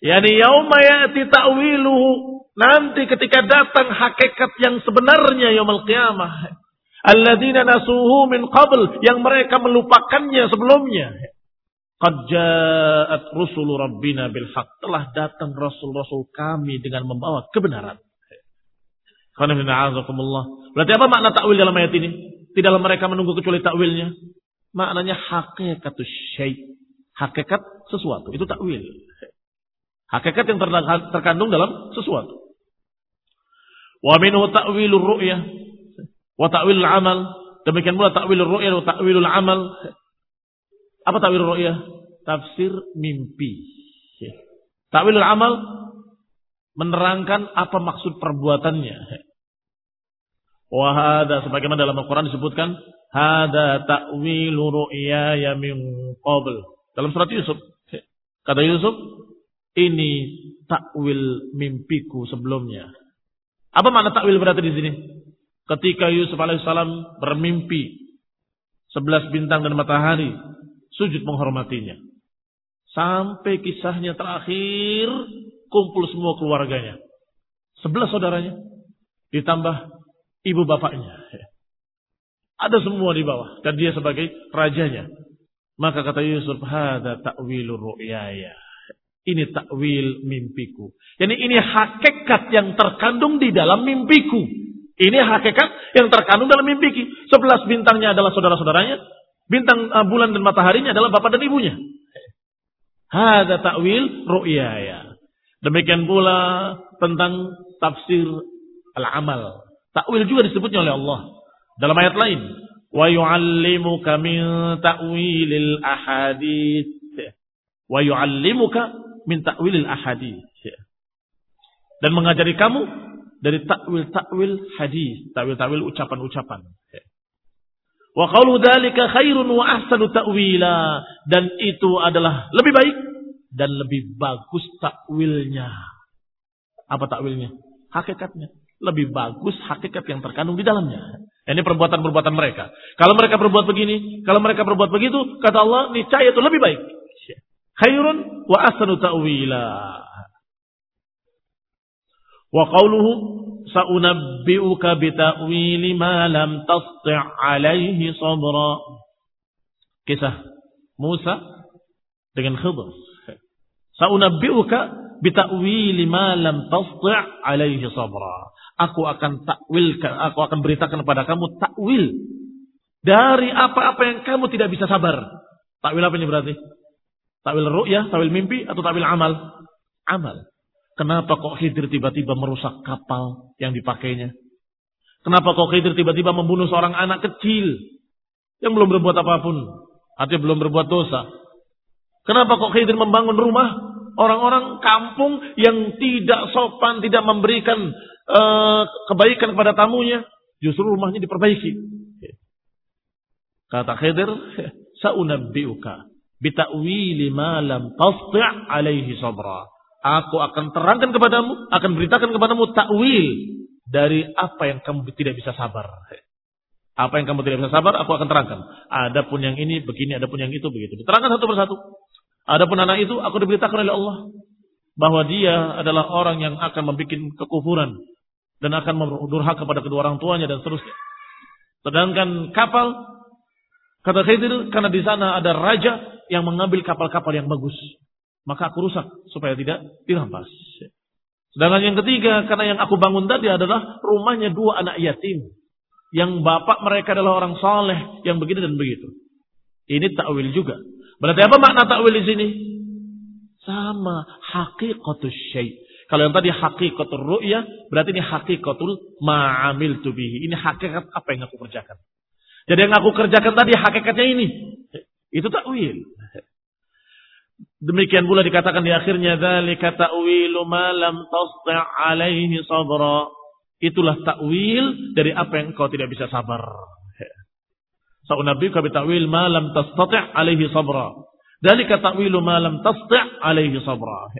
Yani yauma ya'ti ta'wiluhu. Nanti ketika datang hakikat yang sebenarnya yaumul qiyamah. Alladzina nasuhu min qabl yang mereka melupakannya sebelumnya. Qad ja'at rusul rabbina bil haq. Telah datang rasul-rasul kami dengan membawa kebenaran. Berarti apa makna takwil dalam ayat ini? Tidaklah mereka menunggu kecuali takwilnya. Maknanya hakikatus syai. Hakikat sesuatu. Itu takwil. Hakikat yang terkandung dalam sesuatu. Wa minhu ta'wilur ru'yah Wa ta'wilul amal. Demikian pula ta'wilul ru'yah wa ta'wilul amal. Apa ta'wilul ru'yah? Tafsir mimpi. Ta'wilul amal menerangkan apa maksud perbuatannya. Wahada sebagaimana dalam Al-Quran disebutkan hada ta'wilu ru'yaya min qabl. Dalam surat Yusuf kata Yusuf ini takwil mimpiku sebelumnya. Apa makna takwil berarti di sini? Ketika Yusuf alaihissalam bermimpi sebelas bintang dan matahari sujud menghormatinya. Sampai kisahnya terakhir kumpul semua keluarganya. Sebelas saudaranya ditambah ibu bapaknya. Ada semua di bawah dan dia sebagai rajanya. Maka kata Yusuf, "Hada ta'wilur ru'yaya." Ini takwil mimpiku. Jadi ini hakikat yang terkandung di dalam mimpiku. Ini hakikat yang terkandung dalam mimpi. Sebelas bintangnya adalah saudara-saudaranya. Bintang uh, bulan dan mataharinya adalah bapak dan ibunya. Hada ta'wil ru'yaya. Demikian pula tentang tafsir al-amal. Ta'wil juga disebutnya oleh Allah. Dalam ayat lain. Wa yu'allimuka min ta'wilil ahadith. Wa yu'allimuka min ta'wilil ahadith. Dan mengajari kamu dari takwil-takwil hadis, takwil-takwil ucapan-ucapan. Wa qawlu dzalika khairun wa ahsanu ta'wila dan itu adalah lebih baik dan lebih bagus takwilnya. Apa takwilnya? Hakikatnya. Lebih bagus hakikat yang terkandung di dalamnya. Ini perbuatan-perbuatan mereka. Kalau mereka berbuat begini, kalau mereka berbuat begitu, kata Allah, niscaya itu lebih baik. Khairun wa ahsanu ta'wila. Wa qawluhu sa'unabbi'uka bita'wili ma lam tasti' alaihi sabra. Kisah Musa dengan Khidr. Sa'unabbi'uka bita'wili ma lam tasti' alaihi sabra. Aku akan takwilkan, aku akan beritakan kepada kamu takwil dari apa-apa yang kamu tidak bisa sabar. Takwil apa ini berarti? Takwil ru'yah, takwil mimpi atau takwil amal? Amal. Kenapa kok Khidir tiba-tiba merusak kapal yang dipakainya? Kenapa kok Khidir tiba-tiba membunuh seorang anak kecil yang belum berbuat apa pun? Artinya belum berbuat dosa. Kenapa kok Khidir membangun rumah orang-orang kampung yang tidak sopan, tidak memberikan uh, kebaikan kepada tamunya, justru rumahnya diperbaiki. Kata Khidir, "Sa'unabbi'uka bita'wili ma lam tasti' alaihi sabra." Aku akan terangkan kepadamu, akan beritakan kepadamu takwil dari apa yang kamu tidak bisa sabar. Apa yang kamu tidak bisa sabar, aku akan terangkan. Adapun yang ini begini, adapun yang itu begitu. Diterangkan satu persatu. Adapun anak itu, aku diberitakan oleh Allah bahwa dia adalah orang yang akan membuat kekufuran dan akan mendurhaka kepada kedua orang tuanya dan seterusnya. Sedangkan kapal, kata Khidir, karena di sana ada raja yang mengambil kapal-kapal yang bagus. Maka aku rusak supaya tidak dirampas. Sedangkan yang ketiga, karena yang aku bangun tadi adalah rumahnya dua anak yatim yang bapak mereka adalah orang saleh yang begini dan begitu. Ini takwil juga. Berarti apa makna takwil di sini? Sama hakikatus syai. Kalau yang tadi hakikatul ru'ya, berarti ini hakikatul ma'amil tubihi. Ini hakikat apa yang aku kerjakan. Jadi yang aku kerjakan tadi hakikatnya ini. Itu takwil. Demikian pula dikatakan di akhirnya dzalika ta'wilu ma lam tasti' alaihi sabra. Itulah takwil dari apa yang kau tidak bisa sabar. Sa'unabika bita'wil ma lam tastati' alaihi sabra. Dalika ta'wilu ma lam tastati' alaihi sabra.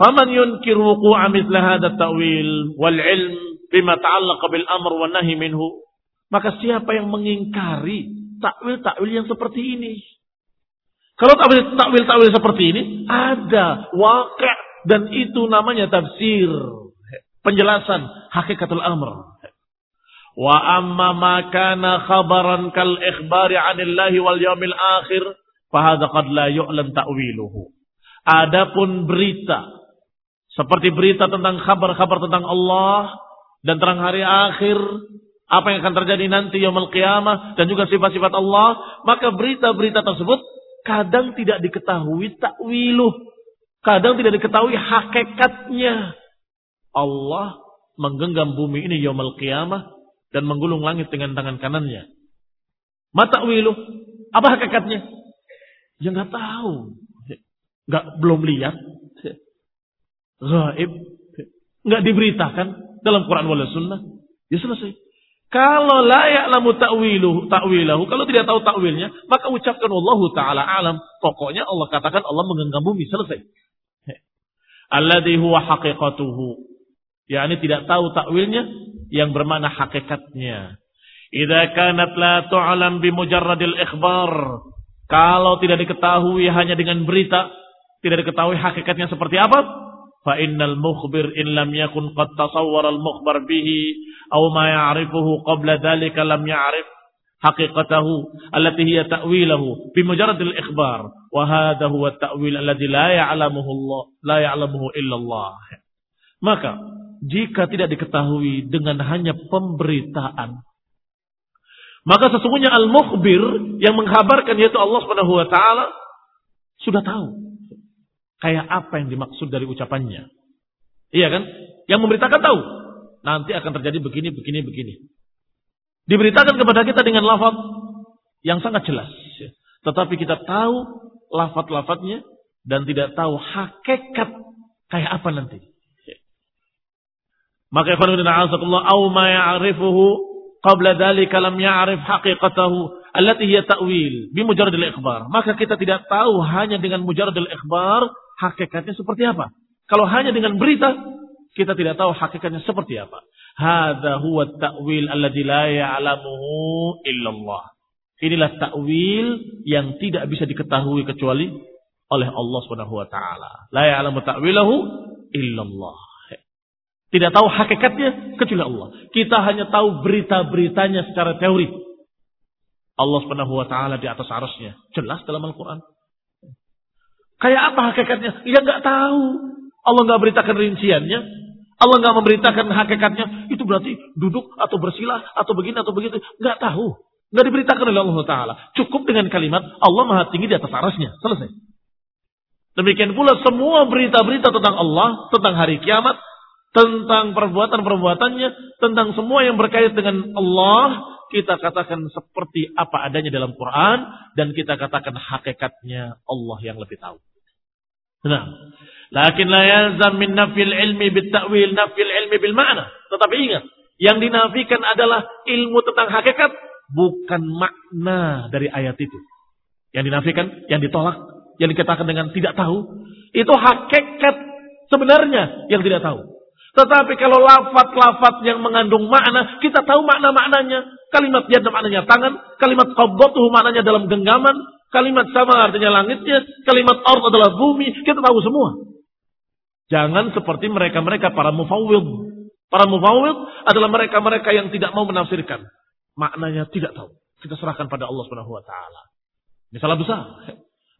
Faman yunkir wuqu'a mithla hadha ta'wil wal ilm bima ta'allaqa bil amr wa nahi minhu. Maka siapa yang mengingkari takwil-takwil yang seperti ini? Kalau takwil-takwil seperti ini ada wakil dan itu namanya tafsir penjelasan hakikatul amr. Wa amma ma kana khabaran kal ikhbari 'anillahi wal yaumil akhir fahadha qad la yu'lam ta'wiluhu. Adapun berita seperti berita tentang kabar-kabar tentang Allah dan terang hari akhir, apa yang akan terjadi nanti yaumul qiyamah dan juga sifat-sifat Allah, maka berita-berita tersebut kadang tidak diketahui takwiluh, kadang tidak diketahui hakikatnya. Allah menggenggam bumi ini yaumul qiyamah dan menggulung langit dengan tangan kanannya. Mata wilu, apa hakikatnya? Ya nggak tahu, nggak belum lihat, gaib, nggak diberitakan dalam Quran wal Sunnah. Ya selesai. Kalau layak lamu ta'wiluhu, ta'wilahu, kalau tidak tahu takwilnya, maka ucapkan Allah Ta'ala alam. Pokoknya Allah katakan Allah menggenggam bumi, selesai. Alladhi huwa haqiqatuhu yakni tidak tahu takwilnya yang bermakna hakikatnya. Idza kanat la tu'lam bi mujarradil ikhbar. Kalau tidak diketahui hanya dengan berita, tidak diketahui hakikatnya seperti apa, fa innal mukhbir in lam yakun qad tasawwara al mukhbar bihi aw ma ya'rifuhu qabla dhalika lam ya'rif haqiqatahu allati hiya ta'wilahu bi mujarradil ikhbar wa hadha huwa at-ta'wil alladhi la. Maka jika tidak diketahui dengan hanya pemberitaan. Maka sesungguhnya al-mukhbir yang menghabarkan yaitu Allah Subhanahu wa taala sudah tahu kayak apa yang dimaksud dari ucapannya. Iya kan? Yang memberitakan tahu nanti akan terjadi begini begini begini. Diberitakan kepada kita dengan lafaz yang sangat jelas. Tetapi kita tahu lafaz-lafaznya dan tidak tahu hakikat kayak apa nanti. Maka ikhwan bin a'azakullah au ma ya'rifuhu qabla dhalika lam ya'rif haqiqatahu allati hiya ta'wil bi mujarradil ikhbar. Maka kita tidak tahu hanya dengan mujarradil ikhbar hakikatnya seperti apa. Kalau hanya dengan berita kita tidak tahu hakikatnya seperti apa. Hadza huwa ta'wil alladzi la ya'lamuhu illallah. Inilah takwil yang tidak bisa diketahui kecuali oleh Allah Subhanahu wa taala. La ya'lamu ta'wilahu illallah. Tidak tahu hakikatnya kecuali Allah. Kita hanya tahu berita-beritanya secara teori. Allah Subhanahu wa taala di atas arasnya. Jelas dalam Al-Qur'an. Kayak apa hakikatnya? Ya nggak tahu. Allah nggak beritakan rinciannya. Allah nggak memberitakan hakikatnya. Itu berarti duduk atau bersila atau begini atau begitu. Nggak tahu. Nggak diberitakan oleh Allah Taala. Cukup dengan kalimat Allah Maha Tinggi di atas arasnya. Selesai. Demikian pula semua berita-berita tentang Allah, tentang hari kiamat, tentang perbuatan-perbuatannya, tentang semua yang berkait dengan Allah, kita katakan seperti apa adanya dalam Quran dan kita katakan hakikatnya Allah yang lebih tahu. Nah, lakin la yalzam min nafil ilmi bit nafil ilmi bil ma'na. Tetapi ingat, yang dinafikan adalah ilmu tentang hakikat, bukan makna dari ayat itu. Yang dinafikan, yang ditolak, yang dikatakan dengan tidak tahu, itu hakikat sebenarnya yang tidak tahu. Tetapi kalau lafat-lafat yang mengandung makna, kita tahu makna-maknanya. Kalimat yad maknanya tangan, kalimat qabdatuhu maknanya dalam genggaman, kalimat sama artinya langitnya, kalimat ard adalah bumi, kita tahu semua. Jangan seperti mereka-mereka para mufawwid. Para mufawwid adalah mereka-mereka yang tidak mau menafsirkan. Maknanya tidak tahu. Kita serahkan pada Allah Subhanahu wa taala. Ini salah besar.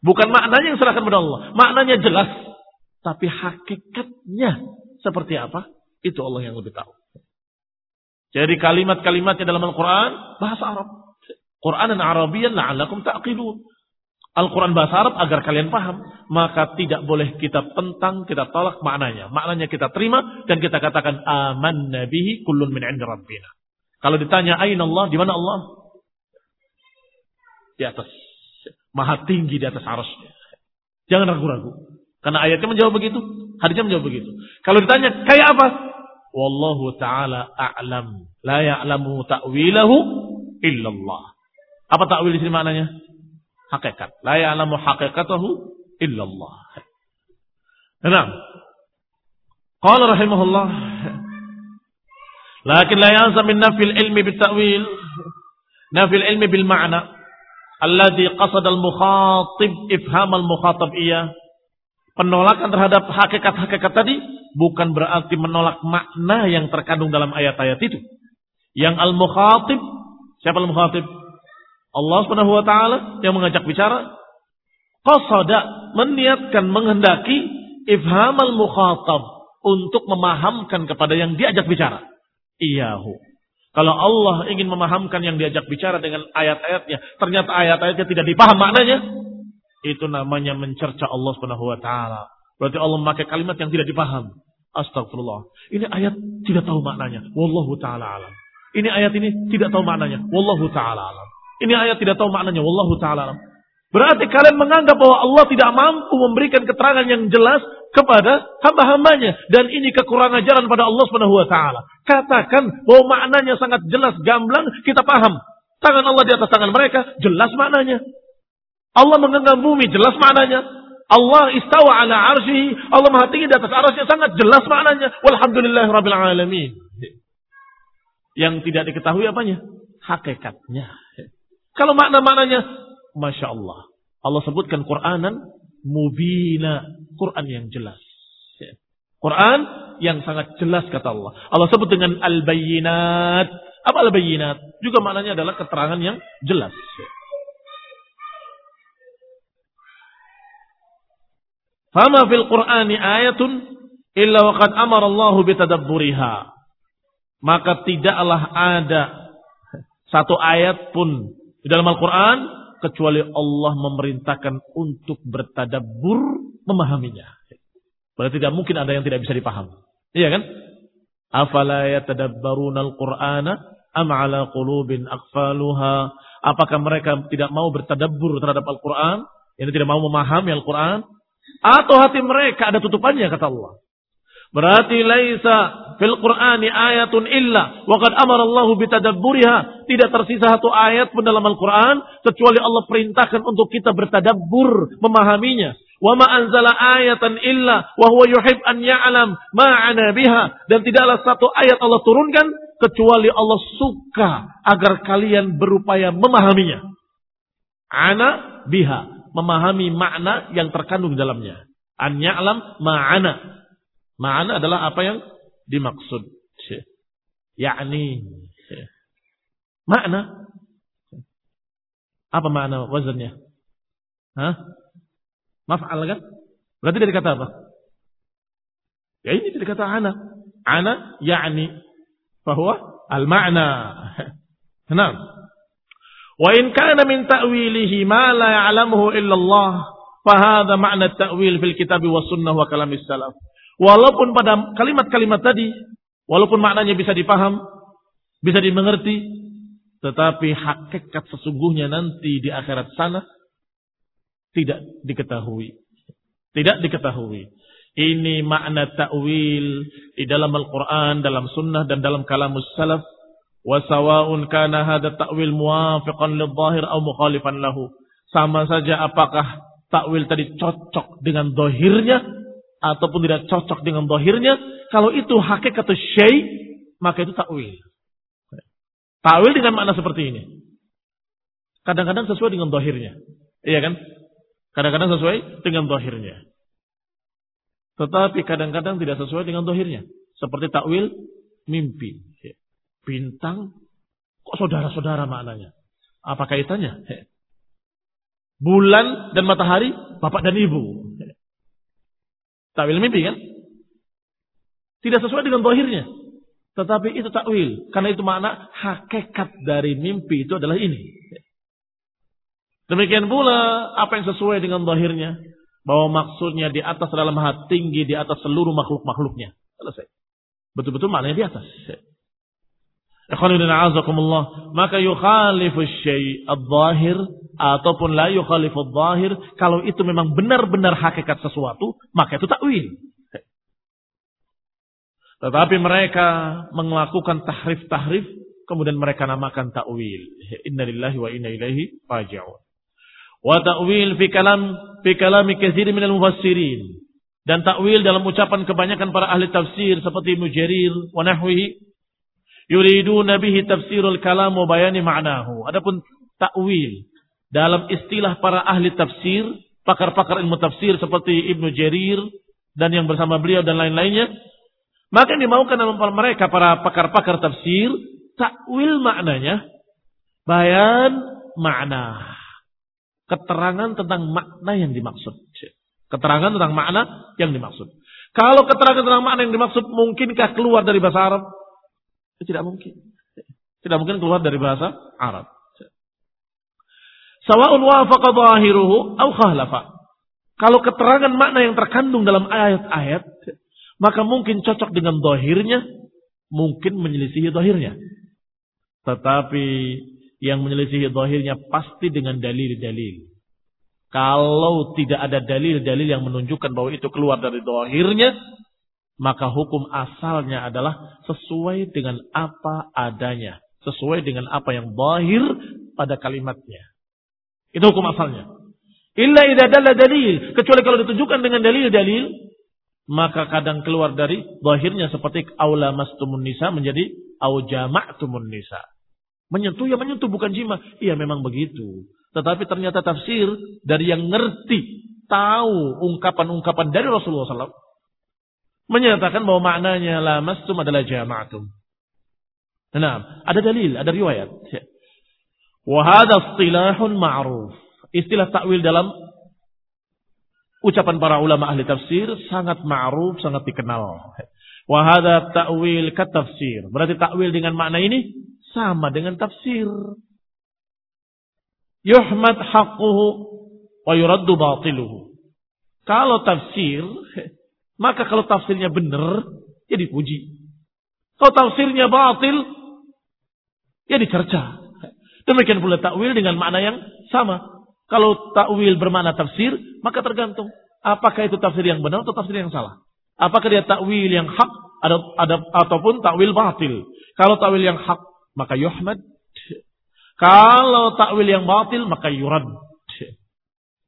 Bukan maknanya yang serahkan pada Allah, maknanya jelas, tapi hakikatnya seperti apa? Itu Allah yang lebih tahu. Jadi kalimat-kalimatnya dalam Al-Quran bahasa Arab. Quran dan Arabian la'allakum ta'qilun. Al-Quran bahasa Arab agar kalian paham. Maka tidak boleh kita pentang, kita tolak maknanya. Maknanya kita terima dan kita katakan aman nabihi kullun min indi rabbina. Kalau ditanya aina Allah, di mana Allah? Di atas. Maha tinggi di atas arasnya. Jangan ragu-ragu. Karena ayatnya menjawab begitu, hadisnya menjawab begitu. Kalau ditanya kayak apa? Wallahu taala a'lam. La ya'lamu ta'wilahu illallah. Apa ta'wil di sini maknanya? Hakikat. La ya'lamu haqiqatahu illallah. Nah. Qala rahimahullah. Lakin la yansa min nafil ilmi bil ta'wil. Nafil ilmi bil ma'na. Alladhi qasad al-mukhatib ifham al-mukhatab iya penolakan terhadap hakikat-hakikat tadi bukan berarti menolak makna yang terkandung dalam ayat-ayat itu. Yang al-mukhatib, siapa al-mukhatib? Allah Subhanahu wa taala yang mengajak bicara qasada meniatkan menghendaki ifham al-mukhatab untuk memahamkan kepada yang diajak bicara. Iyahu. Kalau Allah ingin memahamkan yang diajak bicara dengan ayat-ayatnya, ternyata ayat-ayatnya tidak dipaham maknanya, itu namanya mencerca Allah Subhanahu wa taala. Berarti Allah memakai kalimat yang tidak dipaham. Astagfirullah. Ini ayat tidak tahu maknanya. Wallahu taala alam. Ini ayat ini tidak tahu maknanya. Wallahu taala alam. Ini ayat tidak tahu maknanya. Wallahu taala alam. Berarti kalian menganggap bahwa Allah tidak mampu memberikan keterangan yang jelas kepada hamba-hambanya. Dan ini kekurangan ajaran pada Allah Subhanahu wa taala. Katakan bahwa maknanya sangat jelas, gamblang, kita paham. Tangan Allah di atas tangan mereka, jelas maknanya. Allah menggenggam bumi, jelas maknanya. Allah istawa ala arsyihi, Allah maha tinggi di atas arsy sangat jelas maknanya. Walhamdulillah rabbil alamin. Yang tidak diketahui apanya? Hakikatnya. Kalau makna-maknanya, Masya Allah. Allah sebutkan Quranan mubina. Quran yang jelas. Quran yang sangat jelas kata Allah. Allah sebut dengan al-bayyinat. Apa al-bayyinat? Juga maknanya adalah keterangan yang jelas. Fama fil Qur'ani ayatun illa waqad amara Allah bitadabburiha. Maka tidaklah ada satu ayat pun di dalam Al-Quran kecuali Allah memerintahkan untuk bertadabbur memahaminya. Berarti tidak mungkin ada yang tidak bisa dipaham. Iya kan? Afala yatadabbaruna al-Qur'ana am ala qulubin aqfaluha? Apakah mereka tidak mau bertadabbur terhadap Al-Quran? Yang tidak mau memahami Al-Quran? Atau hati mereka ada tutupannya kata Allah. Berarti laisa fil Qur'ani ayatun illa wa qad amara Allah bitadabburiha. Tidak tersisa satu ayat pun dalam Al-Qur'an kecuali Allah perintahkan untuk kita bertadabbur, memahaminya. Wa ma anzala ayatan illa wa huwa yuhib an ya'lam ma'ana biha. Dan tidaklah satu ayat Allah turunkan kecuali Allah suka agar kalian berupaya memahaminya. Ana biha memahami makna yang terkandung dalamnya. An ya'lam ma'ana. Ma'ana adalah apa yang dimaksud. Yakni makna. Apa makna wazannya? Hah? Maf'al kan? Berarti dari kata apa? Ya ini dari kata ana. Ana yakni bahwa al-ma'na. Kenapa? Wa in kana min ta'wilihi ma la ya'lamuhu illa Allah, fahadha ma'na ta'wil fil kitab wa sunnah wa kalamis salaf. Walaupun pada kalimat-kalimat tadi, walaupun maknanya bisa dipaham, bisa dimengerti, tetapi hakikat sesungguhnya nanti di akhirat sana tidak diketahui. Tidak diketahui. Ini makna ta'wil di dalam Al-Quran, dalam sunnah, dan dalam kalamus salaf. Wasawa'un kana hada ta'wil muwafiqan lidhahir atau mukhalifan lahu. Sama saja apakah ta'wil tadi cocok dengan dohirnya ataupun tidak cocok dengan dohirnya. Kalau itu hakikat syai, maka itu ta'wil. Ta'wil dengan makna seperti ini. Kadang-kadang sesuai dengan dohirnya. Iya kan? Kadang-kadang sesuai dengan dohirnya. Tetapi kadang-kadang tidak sesuai dengan dohirnya. Seperti takwil mimpi. Bintang, kok saudara-saudara maknanya? Apa kaitannya? Bulan dan matahari, bapak dan ibu. Takwil mimpi kan? Tidak sesuai dengan dohirnya. Tetapi itu takwil. Karena itu makna hakikat dari mimpi itu adalah ini. Demikian pula apa yang sesuai dengan zahirnya. Bahwa maksudnya di atas dalam hati tinggi di atas seluruh makhluk-makhluknya. Selesai. Betul-betul maknanya di atas. Maka yukhalifu syai' al-zahir ataupun la yukhalifu al-zahir. Kalau itu memang benar-benar hakikat sesuatu, maka itu takwil. Tetapi mereka melakukan tahrif-tahrif, kemudian mereka namakan takwil. Inna lillahi wa inna ilaihi raji'un wa ta'wil fi kalam fi kalami katsir min al-mufassirin dan takwil dalam ucapan kebanyakan para ahli tafsir seperti Ibnu Jarir wa nahwihi yuriduna bihi tafsirul kalam wa bayani ma'nahu adapun takwil dalam istilah para ahli tafsir pakar-pakar ilmu tafsir seperti Ibnu Jarir dan yang bersama beliau dan lain-lainnya maka yang dimaukan dalam mereka para pakar-pakar tafsir takwil maknanya bayan makna keterangan tentang makna yang dimaksud. Keterangan tentang makna yang dimaksud. Kalau keterangan tentang makna yang dimaksud mungkinkah keluar dari bahasa Arab? Tidak mungkin. Tidak mungkin keluar dari bahasa Arab. Sawa'un wafaqa zahiruhu au khahlafa. Kalau keterangan makna yang terkandung dalam ayat-ayat, maka mungkin cocok dengan dohirnya, mungkin menyelisihi dohirnya. Tetapi yang menyelisihi zahirnya pasti dengan dalil-dalil. Kalau tidak ada dalil-dalil yang menunjukkan bahwa itu keluar dari zahirnya, maka hukum asalnya adalah sesuai dengan apa adanya. Sesuai dengan apa yang zahir pada kalimatnya. Itu hukum asalnya. Illa idha dalla dalil. Kecuali kalau ditunjukkan dengan dalil-dalil, maka kadang keluar dari zahirnya seperti aula mastumun nisa menjadi au jama'tumun nisa. Menyentuh ya menyentuh bukan jima. Iya memang begitu. Tetapi ternyata tafsir dari yang ngerti, tahu ungkapan-ungkapan dari Rasulullah SAW. Menyatakan bahwa maknanya lamastum adalah jama'atum. Nah, ada dalil, ada riwayat. Wahada istilahun ma'ruf. Istilah takwil dalam ucapan para ulama ahli tafsir sangat ma'ruf, sangat dikenal. Wahada ta'wil tafsir. Berarti takwil dengan makna ini sama dengan tafsir. Yuhmad haqquhu wa yuraddu batiluhu. Kalau tafsir, maka kalau tafsirnya benar, ya dipuji. Kalau tafsirnya batil, ya dicerca. Demikian pula takwil dengan makna yang sama. Kalau takwil bermakna tafsir, maka tergantung. Apakah itu tafsir yang benar atau tafsir yang salah. Apakah dia takwil yang hak ada, ada, ataupun takwil batil. Kalau takwil yang hak, maka yuhmad. Kalau takwil yang batil maka yurad.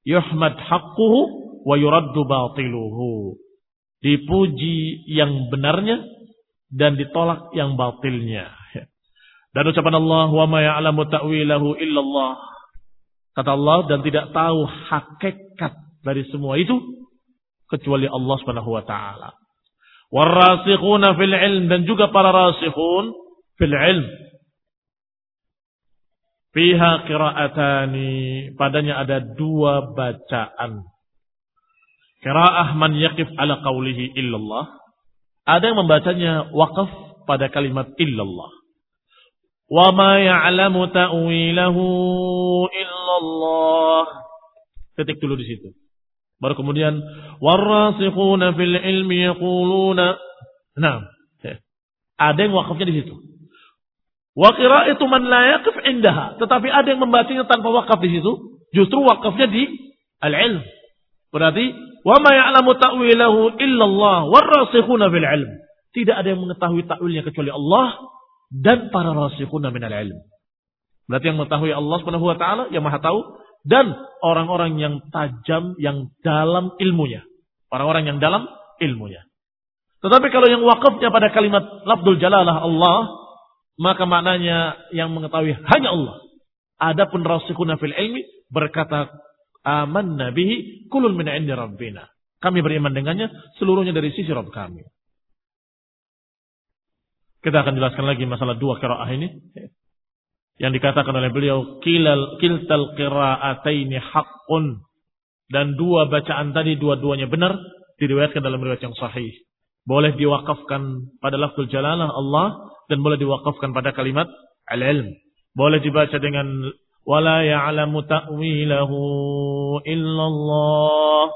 Yuhmad haqquhu wa yuraddu batiluhu. Dipuji yang benarnya dan ditolak yang batilnya. Dan ucapan Allah wa ma ya'lamu ta'wilahu illallah. Kata Allah dan tidak tahu hakikat dari semua itu kecuali Allah Subhanahu wa taala. Warasikhuna fil ilm dan juga para rasikhun fil ilm Fiha qira'atani. Padanya ada dua bacaan. Qira'ah man yakif ala qawlihi illallah. Ada yang membacanya wakaf pada kalimat illallah. Wa ma ya'lamu ta'wilahu illallah. Titik dulu di situ. Baru kemudian warasikhuna fil ilmi yaquluna. Nah, ada yang wakafnya di situ. Wakira itu man la indaha. Tetapi ada yang membacanya tanpa wakaf di situ. Justru wakafnya di al-ilm. Berarti Wa ma ya'lamu ta'wilahu illallah warasikhuna fil ilm. Tidak ada yang mengetahui takwilnya kecuali Allah dan para rasikhuna minal ilm. Berarti yang mengetahui Allah Subhanahu wa taala yang Maha tahu dan orang-orang yang tajam yang dalam ilmunya. Orang-orang yang dalam ilmunya. Tetapi kalau yang wakafnya pada kalimat lafzul jalalah Allah, maka maknanya yang mengetahui hanya Allah. Adapun rasikhuna fil ilmi berkata amanna bihi kulun min indi rabbina. Kami beriman dengannya seluruhnya dari sisi Rabb kami. Kita akan jelaskan lagi masalah dua kiraah ini. Yang dikatakan oleh beliau, kilal, kiltal qira'ataini haqqun. Dan dua bacaan tadi, dua-duanya benar, diriwayatkan dalam riwayat yang sahih. Boleh diwakafkan pada lafzul jalalah Allah, dan boleh diwakafkan pada kalimat al-ilm. Boleh dibaca dengan ولا يعلم تأويله إلا الله.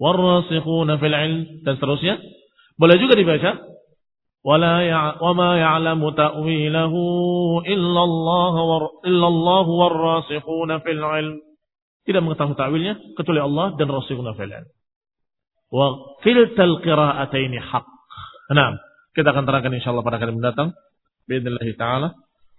والراسخون في العلم تسرسيا بل جوك دباشا ولا يع... وما يعلم تأويله إلا الله ور... إلا الله والراسخون في العلم. إذا ما تعرف تأويله كتولي الله دن راسخون في العلم وكلتا القراءتين حق نعم kita إن شاء الله pada kali mendatang. باذن الله تعالى